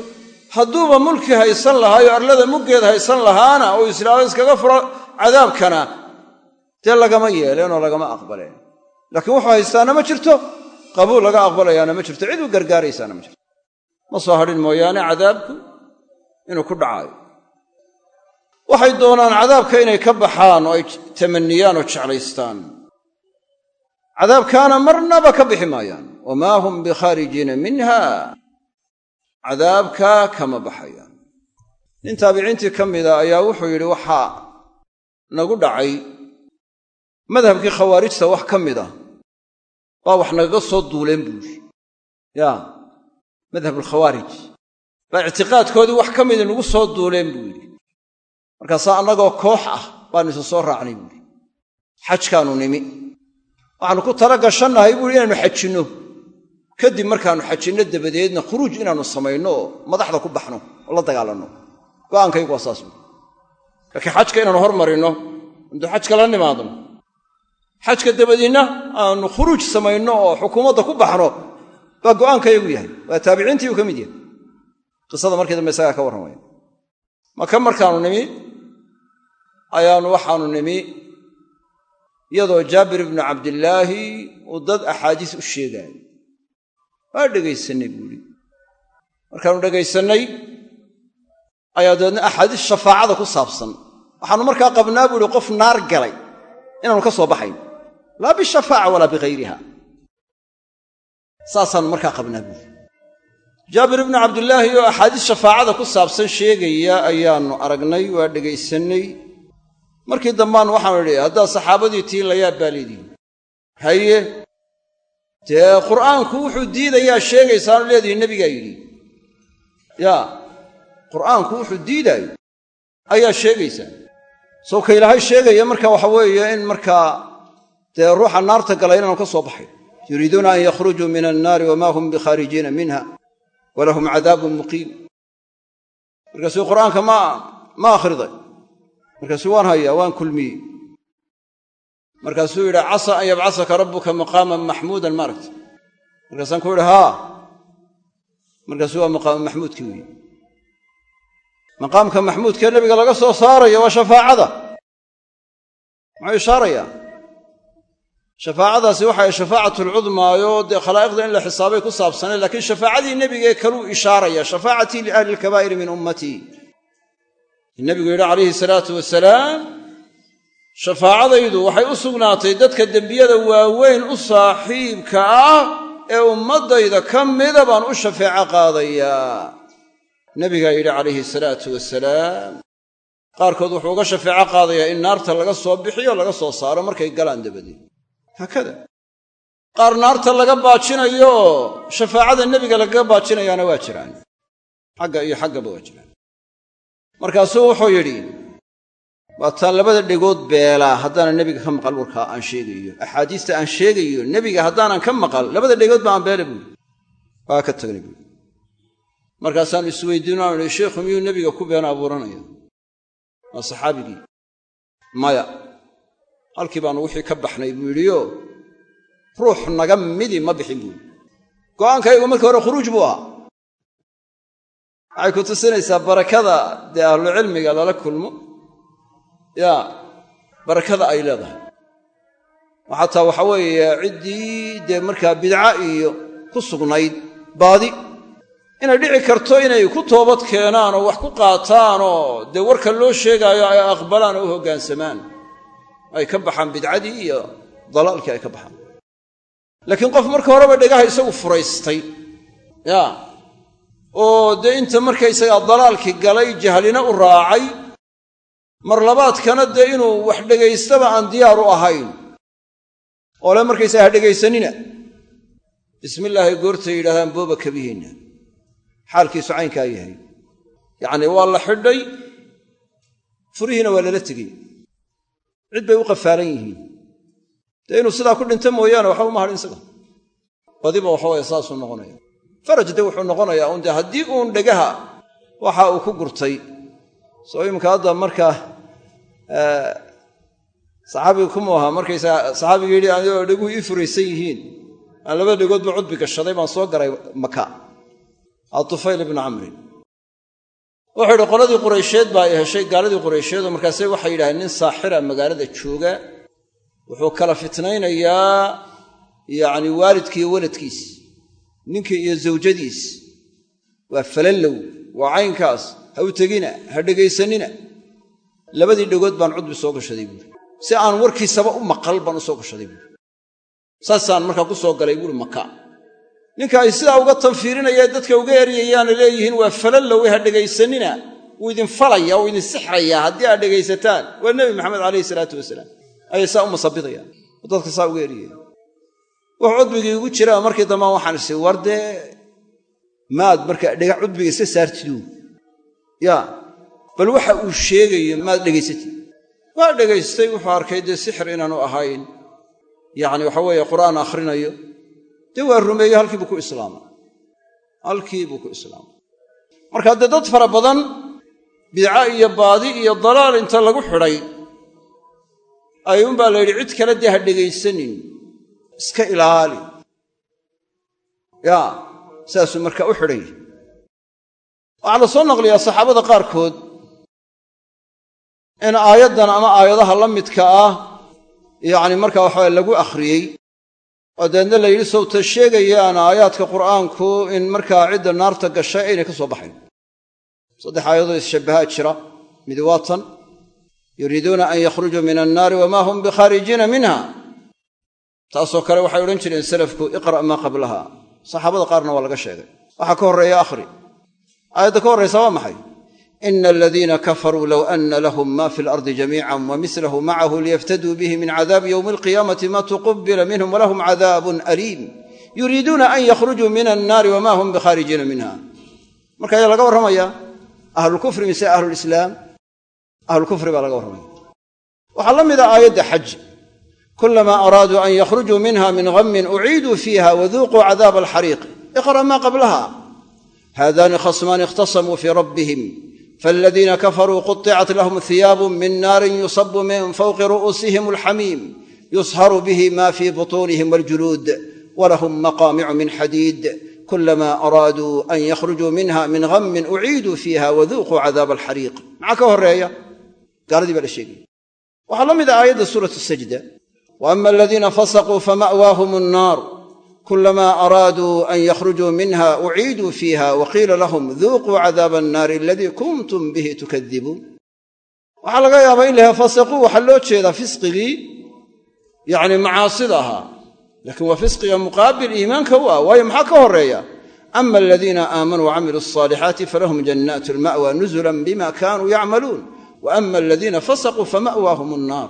Speaker 1: Hadduuba mulki haysan lahaayo arlada muggeed haysan lahaana oo islaamo iskaga furo cadaabkana dee lagama yeeleen oo lagama aqbaleen. Laakiin wuxuu haystaana ma jirto qabuul laga aqbalayaana ma jirto cid u gargaaraysaana ma jirto. Ma soo hadhin mooyaane cadaabku inuu ku dhacaayo. Waxay doonaan cadaabka inay ka baxaan oo ay tamaniyaan oo jeclaystaan. Cadaabkaana marnaba ka bixi maayaan. Wamaa hum bikhaarijiina minha cadaabka kama baxayaan. Nin taabiciintii ka mida ayaa wuxuu yidhi waxaa nagu dhacay madhabkii khawaarijta wax ka mid a baa wax nagaga soo duuleen buuri yaa madhab alkhawaarij baa ictiqaadkoodii wax ka mida nagu soo duuleen buu yidhi. Markaasaa annagoo koox ah baanu isa soo raacnay buuhi xajkaanu nimi. Waxaanu ku tala gashannahay buuhi inaannu xajinno. Kadib markaannu xajinno dabadeedna khuruuj inaannu samayno oo madaxda ku baxno oo la dagaalanno. Go'aankaygu waa saas buui laakiin xajka inaannu hormarinno intuu xajka la nimaadno xajka dabadeedna aanu khuruuj samayno oo xukuumadda ku baxno baa go'aankayagu yahay. Waa taabiciintii uu ka mid yahay. Qisada markii dambe isagaa ka warramaya maka markaannu nimi? Ayaannu waxaannu nimi iyadoo jaabir ibnu cabdillaahi uu dad axaadiis u sheegaayo waa dhegaysanay buuhi markaannu dhegaysannay ayaa dabeedna axaadiis shafaacada ku saabsan. Waxaannu markaa qabnaa buuhi qof naar galay inaanu ka soo baxayn laa bishafaaca walaa bihayriha saasaannu markaa qabnaa buuhi jaabir ibnu cabdillaahi oo axaadiis shafaacada ku saabsan sheegaya ayaannu aragnay waa dhegaysannay. Markii dambaannu waxaanu idhi haddaad saxaabadii tii layaab baa leedihi haye dee qur'aanku wuxuu diidayaa sheegaysaanu leedihi nebigaa yidhi. Yaa qur'aanku wuxuu diidaayo. Ayaa sheegaysaa soo ka ilaahay sheegaya marka waxa weeye in markaa dee ruuxa naarta galay inaanu ka soo baxay. Yuriiduuna an yakhrujuu min annaari wamaa hum bikhaarijiina minha walahum cadaabun muqiim. Markaasuu qur'aanka ma akhriday. Markaasuu waan hayaa waan kulmiyey. Markaasuu yidhi casa an yabcasaka rabbuka maqaaman maxmuudan ma aragta markaasaan ku yidhi haa markaasuu waa maqaamu maxmuudkii weeye maqaamka maxmuudkee nebiga laga soo saarayo waa shafaacada. Muxuu ishaarayaa shafaacadaasi waxay shafaacatlcudmaayo dee khalaa'iqda in la xisaabay ku saabsanay laakiin shafaacadii nebigae kaluu ishaaraya shafaacatii liahli alkabaa'iri min ummatii nebigu yidhi calayhi salaatu wasalaam shafaacadaydu waxay u sugnaatay dadka dembiyada waaweyn u saaxiibka ah ee ummaddayda ka mida baan u shafeeco qaadayaa nebigaa yidhi calayhi salaatu wasalaam qaarkood wuxuu uga shafeeco qaadayaa in naarta laga soo bixiyo laga soo saaro markay galaan dabadeed haakada qaar naarta laga baajinayo shafaacada nebiga lagaga baajinayaana waa jiraan. Xagga iyo xaggaba waa jiraan. Markaasuu wuxuu yidhi waataan labada dhegood beelaa haddaanan nebiga ka maqal warkaa aan sheegayo. Axaadiista aan sheegayo nebiga haddaanan ka maqal labada dhegood ba aan beela buuri waa ka tagnay buuri markaasaanu isweydiino aanu idhi sheikhu miyuu nebiga ku been abuuranaya waa saxaabigii maya halkii baanu wixii ka baxnay buu yidhiyo ruux naga midi ma bixin buuri go'aankaygu markii hore khuruuj buu ahaa. Waxay ku tusinaysaa barakada dee ahlucilmiga lala kulmo? Yaa barakada ay leedahay. Xataa waxa weeye ciddii dee markaa bidca iyo ku sugnayd baadi. Inay dhici karto inay ku toobad keenaan oo wax ku qaataan oo dee warka loo sheegaayo ay aqbalaan oo u hoggaansamaan ay ka baxaan bidcadii iyo dalaalkii ay ka baxaan. Laakiin qof marka horeba dhegaha isagu furaystay yaa oo dee inta markaysagaa dalaalkii galay jahlina u raacay mar labaadkana dee inuu wax dhegaystaba aan diyaar u ahayn. Oo le ha dhegaysanina. Bismillaahi goortay yidhahdaan booba kabihiinna xaalkiisu caynkaa yahay. Yacnii waa la xidhay furihiina waa lala tegey cid bay u qafaalan yihiin. Dee inuu sidaa ku dhinto mooyaane waxba uma hadhin isaga. Badiba waxaweye saasuu noqonaya faraj de wuxuu noqonayaa un dee haddii uun dhegaha waxa uu ku gurtay. Soo imika hadda markaa saxaabiga kumu ahaa markaysaa saxaabiga yidhi anigoo dheguhu ii furaysan yihiin. Aan laba dhegoodba cudbi gashaday baan soo garay maka atufayl ibnu camrin wuxuu yidhi qoladii quraysheed baa i heshay gaaladii quraysheedoo markaase waxay yidhahdeen nin saaxira magaalada jooga wuxuu kala fitnaynayaa yacni waalidkiiyo waladkiis ninkii iyo zawjadiis. Waa falallow waa caynkaas ha u tegina ha dhegaysanina labadii dhegood baan cudbi soo gashaday buuri si aan warkiisaba u maqal baan u soo gashaday buuri saasaan markaa ku soo galay buuri maka ninka ay sidaa uga tanfiirinayaan dadka uga eryayaana leeyihiin waa falallow ha dhegaysanina wuu idin falaya wuu idin sixrayaa haddii aad dhegaysataan waa nebi maxamed calayhi salaatu wasalaam. Ayay saa u masabidayaan. Oo dadka saa uga eryayaan. Wax cudbigii igu jiraa markii dambaan waxaan isi war dee maad marka dhega cudbiga iska saartidu yaa bal waxa uu sheegayo maad dhegaysatid waa dhegaystay wuxuu arkay dee sixir inaanu ahayn. Yacni waxa weeye qur'aan akhrinayo dee waa rumeeye halkii buu ku islaamay. Halkii buu ku islaamay. Marka dee dad fara badan bidca iyo baadi iyo dalaal inta lagu xidhay ayuunbaa la yidhi cid kale dee ha dhegaysanin iska ilaali. Yaa saasuu marka u xidhay. Waxaa la soo naqliyaa saxaabada qaarkood in aayaddan ama aayadaha la midka ah yacni marka waxaa lagu akhriyey oo deedna la yidhi sowta sheegayaan aayaadka qur'aanku in markaa cidda naarta gashay aynay ka soo baxayn. Saddex aayadoo isshabbahaa jira. Mid waa yuriiduuna an yakhrujuu min annaari wamaa hum bikhaarijiina minha taasoo kale waxay odhan jireen salafku iqra' maa qablaha saxaabada qaarna waa laga sheegay. Waxaa ka horreeya akhri. Aayadda ka horraysa waa maxay ina aladiina kafaruu low ana lahum ma fi alardi jamiican wa mislahu macahu liyaftaduu bihi min cadaabi yowmi alqiyaamati ma tuqubila minhum walahum cadaabun aliim yuriiduuna an yakhrujuu min annaari wama hum bikhaarijiina minha marka ayaa laga warramaya ahlulkufri mise ahlulislaam ahlulkufri baa laga warramaya waxaa la mida aayadda xaj kulamaa araaduu an yakhrujuu minha min ghammin uciiduu fiiha waduuquu cadaaba alxariiqi iqra' maa qablaha haadaani khasmaani ikhtasamuu fii rabbihim faaladiina kafaruu quطicat lahum hiyaabu min naarin yusabu min fawqi ru'uusihim alxamiim yusharu bihi ma fii butuunihim waljuluud walahum maqaamicu min xadiid kulamaa araaduu an yakhrujuu minha min ghammin uciiduu fiiha waduuquu cadaaba alxariiq maxaa ka horreeya gaaladii baa la sheegaya waxaa la mid a aayadda suuratu sajda wa ama aladiina fasaquu fama'waahum annaar kulamaa araaduu an yakhrujuu minha uciiduu fiiha wa qiila lahum duuquu cadaaba annaari aladii kuntum bihi tukadibuun waxaa laga yaabaa in laha fasaquu waxaa loo jeedaa fisqigii yacni macaasida ahaa laakiin waa fisqiga muqaabil iimaanka u ah waayo maxaa ka horreeya ama aladiina aamanuu wacamiluu alصaalixaati falahum jannaatu lma'wa nuzulan bima kanuu yacmaluun wa ama aladiina fasaquu fama'waahum annaar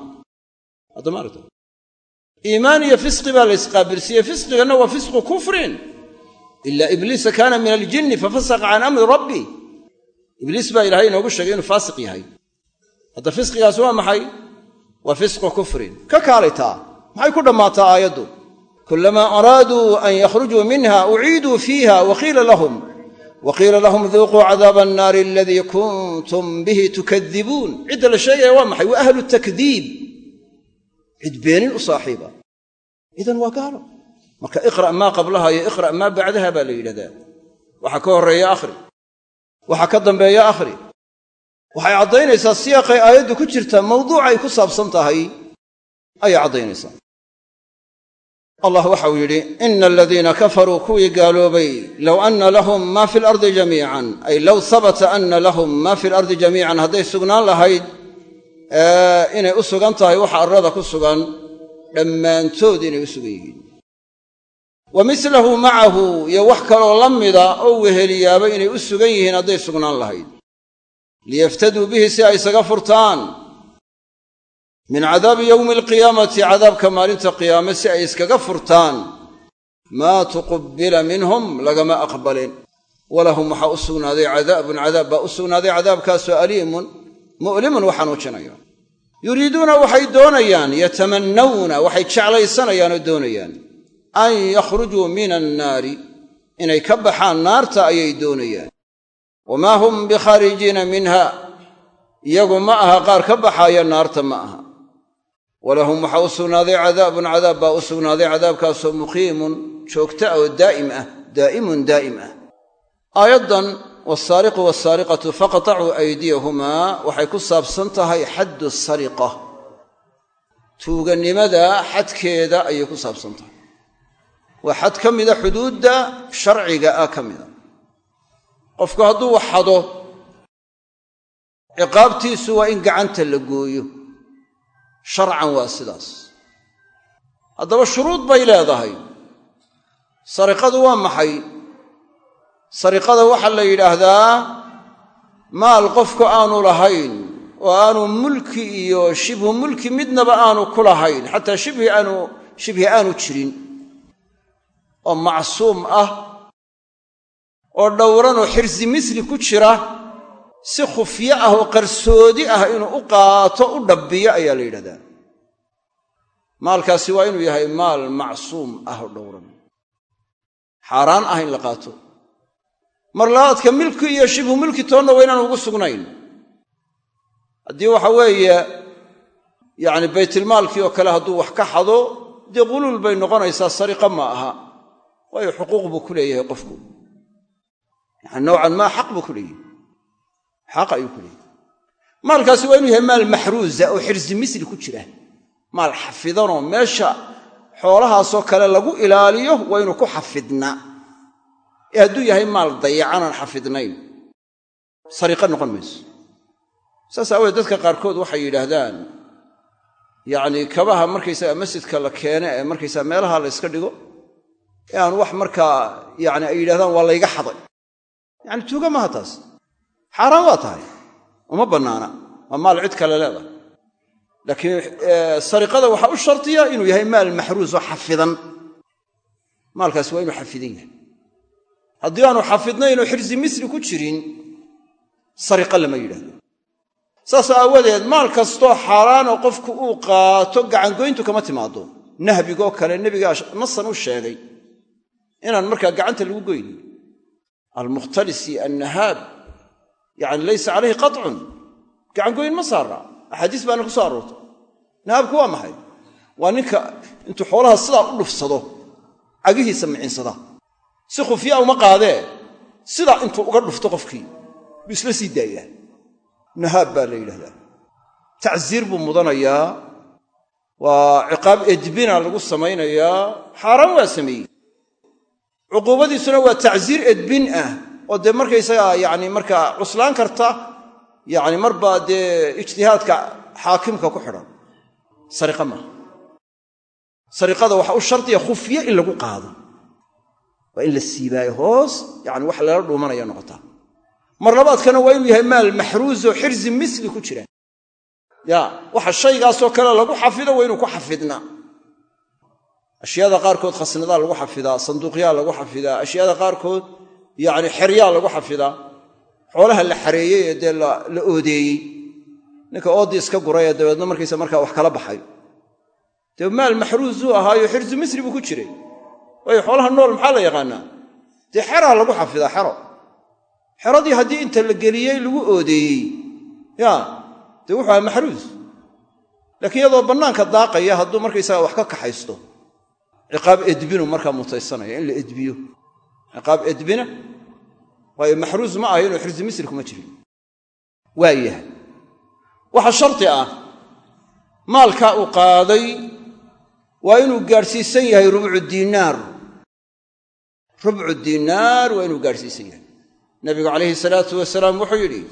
Speaker 1: iimaan iyo fisqi baa la ysqaabilsiiyey fisqiganna waa fisqu kufrin. Ila ibliisa kaana min aljinni fafasaqa can amri rabbi. Ibliis baa ilahay inoogu sheegay inuu faasiq yahay. Hadda fisqigaas waa maxay? Waa fisqu kufrin. Ka kaalitaa maxay ku dhammaataa aayaddu? Kulamaa araaduu an yakhrujuu minha uciiduu fiiha waqiila lahum. Waqiila lahum duuquu cadaaba annaari aladii kuntum bihi tukadibuun cidda la sheegaya waa maxay? Waa ahlu takdiib cid beenin u saaxiiba. Idan waa gaalo. Marka iqra' maa qablaha iyo iqra' maa bacdaha baa la yidhahdaa. Waxaa ka horreeya akhri. Waxaa ka dambeeya akhri. Waxay caddaynaysaa siyaaqay aayaddu ku jirta mawduucay ku saabsan tahay ayay caddaynaysaa. Allah waxau yidhi ina aladiina kafaruu kuwii gaaloobay low anna lahum maa fi lardi jamiican ay low habata anna lahum maa fi lardi jamiican inay u sugan tahay waxa arlada ku sugan dhammaantood inay u sugan yihiin. Wa mislahu macahu iyo wax kaloo la mida oo weheliyaaba inay u sugan yihiin hadday sugnaan lahayd. Liyaftaduu bihi si ay isaga furtaan. Min cadaabi yowmi alqiyaamati cadaabka maalinta qiyaame si ay iskaga furtaan. Maa tuqubbila minhum lagama aqbalin. Walahum waxaa u sugnaaday cadaabun cadaab baa u sugnaaday cadaabkaasoo aliimun mu'limun u xanuujinaya yuriiduuna waxay doonayaan yatamannawna waxay jeclaysanayaan oo doonayaan. An yakhrujuu min annaari inay ka baxaan naarta ayay doonayaan. Wamaa hum bikhaarijiina minha iyagu ma aha qaar ka baxaaya naarta ma aha. Walahum waxaa u sugnaaday cadaabun cadaab baa u sugnaaday cadaabkaasoo muqiimun joogta oo daa'im ah daa'imun daa'im ah. Aayaddan wasaariqu wasaariqatu faqtacuu aydiyahumaa waxay ku saabsan tahay xaddu sariqa tuugannimada xadkeeda ayay ku saabsan tahay waa xad ka mida xuduudda sharciga ah ka mida qofku hadduu wax xado ciqaabtiisu waa in gacanta la gooyo sharcan waa sidaas haddaba shuruud bay leedahay sariqadu waa maxay sariqada waxaa la yidhaahdaa maal qofku aanu lahayn oo aanu mulki iyo shibhu mulki midnaba aanu ku lahayn xataa shibhi aanu shibhi aanu jirin. Oo macsuum ah oo dhowranoo xirsi misli ku jira si khufyo ah oo qarsoodi ah inuu u qaato u dhabbiyo ayaa la yidhahdaa. Maalkaasi waa inuu yahay maal macsuum ah oo dhowran. Xaaraan ah in la qaato marlabaadka milki iyo shibhu milki toonna waa inaan ugu sugnayn. Haddii waxa weeye yacni baytilmaalkii oo kale hadduu wax ka xado dee quluul bay noqonaysaa sariqa ma aha waayo xuquuq buu ku leeyahay qofku. Yani maa xaq buu ku leeyahay. Xaq ayuu ku leeyahay. Maalkaasi waa inuu yahay maal maxruuza oo xirsi misli ku jira. Maal xafidanoo meesha xoolahaasoo kale lagu ilaaliyo waa inuu ku xafidnaa ee hadduu yahay maal dayacan aan xafidnayn sariqa noqon mayso. Saas aawoodee dadka qaarkood waxay yidhaahdaan yacnii kabaha markaysaga masjidka la keene ee markaysaga meelaha la yska dhigo ee aan wax markaa yani ay yidhahdaan waa layga xaday. Yacni tuuga maaha taas. Xaaraan waa tahay. Uma bannaana. Waa maal cid kale leedahay. Laakiin sariqada waxaa u shartiya inuu yahay maal maxruus oo xafidan. Maalkaasi waa inuu xafidan yahay haddii aanu xafidnaynoo xirsi misli ku jirin sariqa lama yidhahdo saas aawadeed maal kastoo xaaraanoo qofku uu qaato gacangoyntu kama timaado nahbigoo kale nebigaa nasan u sheegay inaan markaa gacanta lagu goynin almukhtalisi annahaab yani laysa calayhi qatcun gacangoyn ma saara. Axaadiis baana ku soo aroortay. Nahaabku waa maxay? Waa ninka intuu xoolaha sidaa u dhufsado cagihiisa micinsada si khufyaa uma qaadee sidaa intuu uga dhufto qofkii buu isla sii daayaa nahaab baa la yidhahdaa. Tacsiir buu mudanayaa. Waa ciqaab edbina lagu samaynayaa. Xaaraan waa sameeyey. Cuquubadiisuna waa tacsiir edbin ah oo dee markaysagaa yacni markaa cuslaan karta yacni marbaa dee ijtihaadka xaakimka ku xidhan. Sariqa maaha sariqada waxaa u shardiya khufye in lagu qaado waa in la siibaayo hoos yani wax lala dhuumanaya noqotaa mar labaadkana waa inuu yahay maal maxruusoo xirzi misli ku jira ya waxa shaygaasoo kale lagu xafido waa inuu ku xafidnaa ashyaada qaarkood khasnadaa lagu xafidaa sanduuqyaa lagu xafidaa ashyaada qaarkood yacni xeryaa lagu xafidaa xoolaha la xareeyey ee dee la oodeeyey. Ninka oodii iska guray ee dabeedna markaysa markaa wax kala baxay. Dee maal maxruusuu ahaayo xirsu misri buu ku jiray waayo xoolaha nool maxaa la yaqaanaa? Dee xeraa lagu xafidaa xero. Xeradii haddii inta la geliyey lagu oodeeyey. Ya dee wuxuu ahaa maxruus. Laakiin iyadoo bannaanka daaqaya hadduu markaysaga wax ka kaxaysto ciqaab edbinu markaa mutaysanaya in la edbiyo. Ciqaab edbina? Waayo maxruus ma ahayo inuu xirsi misri kuma jirin. Waa yahay. Waxaa shardi ah maalkaa uu qaaday waa inuu gaadhsiisan yahay rubcu diinaar rubcu diinaar waa inuu gaadhsiisan yahay. Nabigu calayhi salaatu wasalaam wuxuu yidhi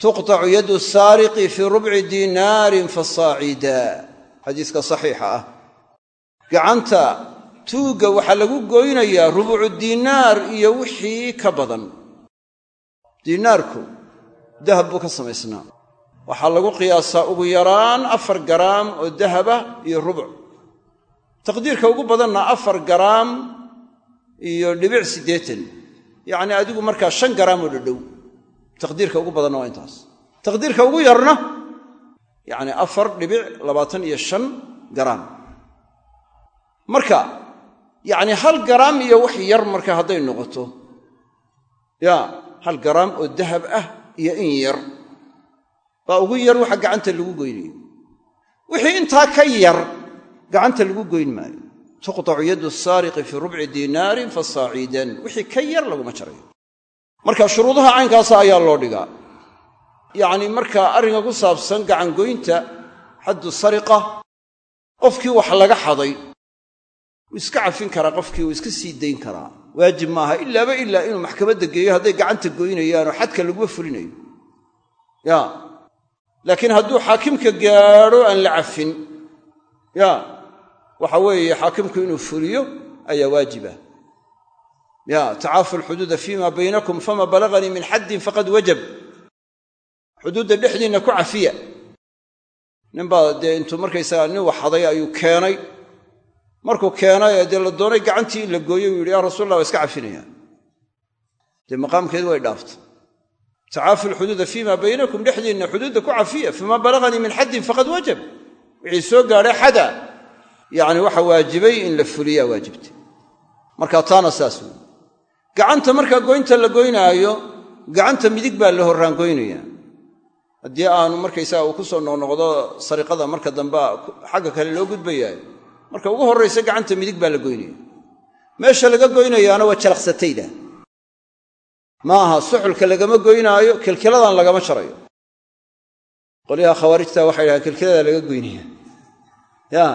Speaker 1: tuqtacu yadu saariqi fii rubci diinaarin fasaacida xadiiska saxiixa ah. Gacanta tuugga waxaa lagu goynayaa rubucu diinaar iyo wixii ka badan. Diinaarku dahab buu ka samaysnaa. Waxaa lagu qiyaasaa ugu yaraan afar garaam oo dahaba iyo rubuc taqdiirka ugu badanna afar garaam iyo dhibic siddeetan. Yacni adigu markaa shan garaam oo dhadhow. Taqdiirka ugu badanna waa intaas. Taqdiirka ugu yarna yacni afar dhibic labaatan iyo shan garaam. Marka yacni hal garaam iyo wax yar marka hadday noqoto. Ya hal garaam oo dahab ah iyo in yar. Baa ugu yar waxa gacanta lagu goynayo. Wixii intaa ka yar gacanta lagu goyn maayo tuqtacu yadu saariqi fii rubci diinaarin fasaaciidan wixii ka yar laguma jarayo. Marka shuruudaha caynkaasa ayaa loo dhigaa. Yacni marka arrinka ku saabsan gacangoynta xaddu sariqa qofkii wax laga xaday wuu iska cafin karaa qofkii wuu iska sii dayn karaa. Waajib maaha ilaaba ilaa inuu maxkamadda geeyo hadday gacanta goynayaanoo xadka laguma fulinayo. Ya. Laakiin hadduu xaakimka gaadho aan la cafin. Ya waxa weeye xaakimku inuu fuliyo ayaa waajibah ya tacaafu alxuduuda fima baynakum fama balaganii min xaddin faqad wajab. Xuduudda dhexdiinna ku cafiya. Ninbaa dee intuu markaysaga nin waxaday ayuu keenay. Markuu keenay ee dee la doonay gacantii in la gooyo uu yidhi yaa rasuul allah waa iska cafinaya. Dee maqaamkeedu way dhaaftay tacaafu alxuduuda fima baynakum dhexdiinna xuduudda ku cafiya. Famaa balaganii min xaddin faqad wajab. Wixii soo gaadhay xada yacni waxa waajibay in la fuliyaa waajibtay marka taana saas wey gacanta markaa goynta la goynaayo gacanta midig baa la horraan goynaya haddii aanu markaysaga uu ku soo noqnoqdo sariqada marka dambe xagga kale loo gudbayaayo marka ugu horraysa gacanta midig baa la goynaya meesha laga goynayaana waa jalaqsatayda. Ma aha suxulka lagama goynaayo kilkiladan lagama jarayo qolyaha khawaarijta waxay dhahaan kilkilada laga goynaya ya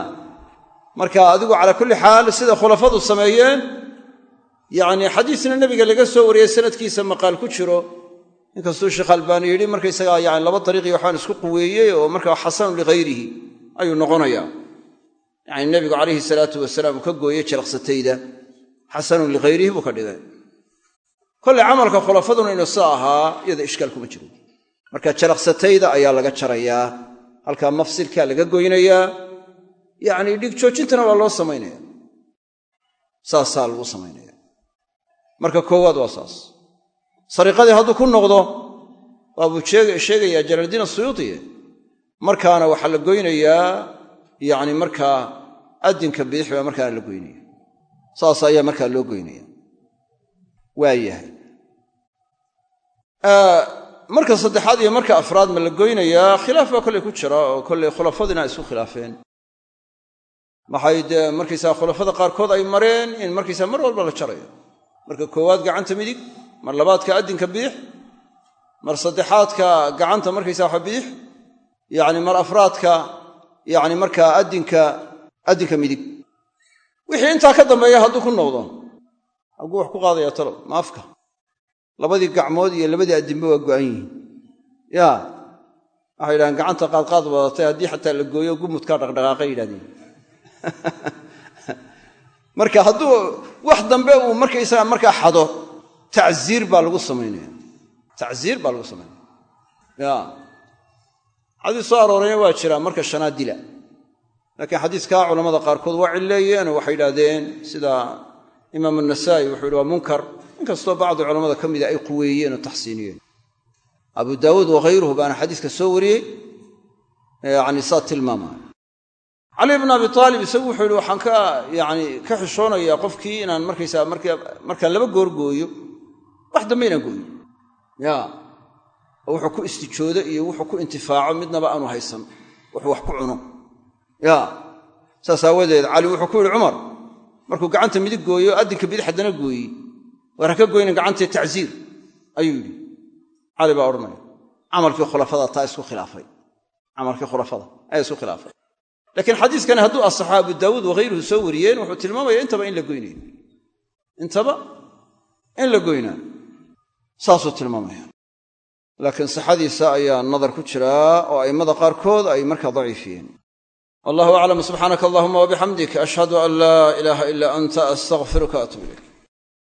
Speaker 1: marka adigu calaa kulli xaal sida khulafadu sameeyeen yacni xadiisna nebiga laga soo wariyey sanadkiisa maqaal ku jiro. Inkastuu sheekh albaani yidhi markaysagaa yani laba dariiqii waxaan isku quweeyey oo markaa xasanun lighayrihi ayuu noqonayaa. Yacni nebigu calayhi salaatu wasalaam ka gooyey jalaqsatayda. Xasanun lighayrihi buu ka dhigay. Kolley camalka khulafaduna inuu sa ahaa iyada ishkaal kuma jiro marka jalaqsatayda ayaa laga jarayaa halkaa mafsilkaa laga goynayaa yacni dhig joojintana waa loo samaynaya saasaa lagu samaynaya marka koowaad waa saas. Sariiqadii hadduu ku noqdo waabuu sheegayaa jalaaldiin asuyuuti markaana waxaa la goynayaa yacni markaa addinka bidix baa markaana la goynaya. Saas ayaa markaa loo goynaya. Waa marka saddexaad iyo marka afraad ma la goynayaa khilaaf baa kolley ku jira oo kolley khulafadina isku khilaafeen maxay dee markaysaa khulafada qaarkood ay mareen in markaysaa mar walba la jarayo. Marka koowaad gacanta midig mar labaadka addinka bidix mar saddexaadka gacanta markaysaa waxa bidix yacni mar afraadka yacni markaa addinka addinka midig. Wixii intaa ka dambeeya hadduu ku noqdo hagguu wax ku qaadaya talow maafka. Labadii gacmood iyo labadii addinba waa go'an yihiin. Ya waxay yidhahdeen gacanta qaadqaad wadatay haddii xataa la gooyo gumudkaa dhaqdhaqaaqay yidhahdeen marka hadduu wax dambe uu markaysaga markaa xado tacziir baa lagu samaynaya tacziir baa lagu samaynaya ya xadiis soo aroorayna waa jiraa marka shanaad dila. Laakiin xadiiskaa culamada qaarkood waa cilleeyeenoo waxay yidhahdeen sida imaam anasaa'i wuxuu yidhi waa munkar. Inkastoo bacdi culamada ka mida ay quweeyeen oo taxsiiniyeen. Abu daawuud wakhayruhu baana xadiiska soo wariyey yani saa tilmaamaya cali bn abi aalib isagu wuxuu yihi waxaan ka yani ka xishoonayaa qofkii inaan markaysaa markaan laba goor gooyo wax dambe inaan gooyo. Ya. Wuxuu ku istijoodo iyo wuxuu ku intifaaco midnaba aanu haysan wuxuu wax ku cuno. Ya. Saas aawadeed cali wuxuu ku yidhi cumar markuu gacanta midig gooyo addinka bidix haddana gooyey waar ha ka goynin gacantii tacziir ayuu yidhi. Cali baa odhanaya camalkii khulafada taa isku khilaafay. Camalkii khulafada ayaa isku khilaafay laakiin xadiiskani hadduu asaxo abu daawuud wakhayruhu soo wariyeen wuxuu tilmaamaya intaba in la goynayo intaba in la goynaayo saasuu tilmaamaya laakiin sixadiisa ayaa nadar ku jiraa oo a'immada qaarkood ay markaa daciifiyeen. Wallahu aclam subxaanaka allahuma wabixamdik ashhadu an laa ilaaha ilaa anta astaqfiruka atub ilayk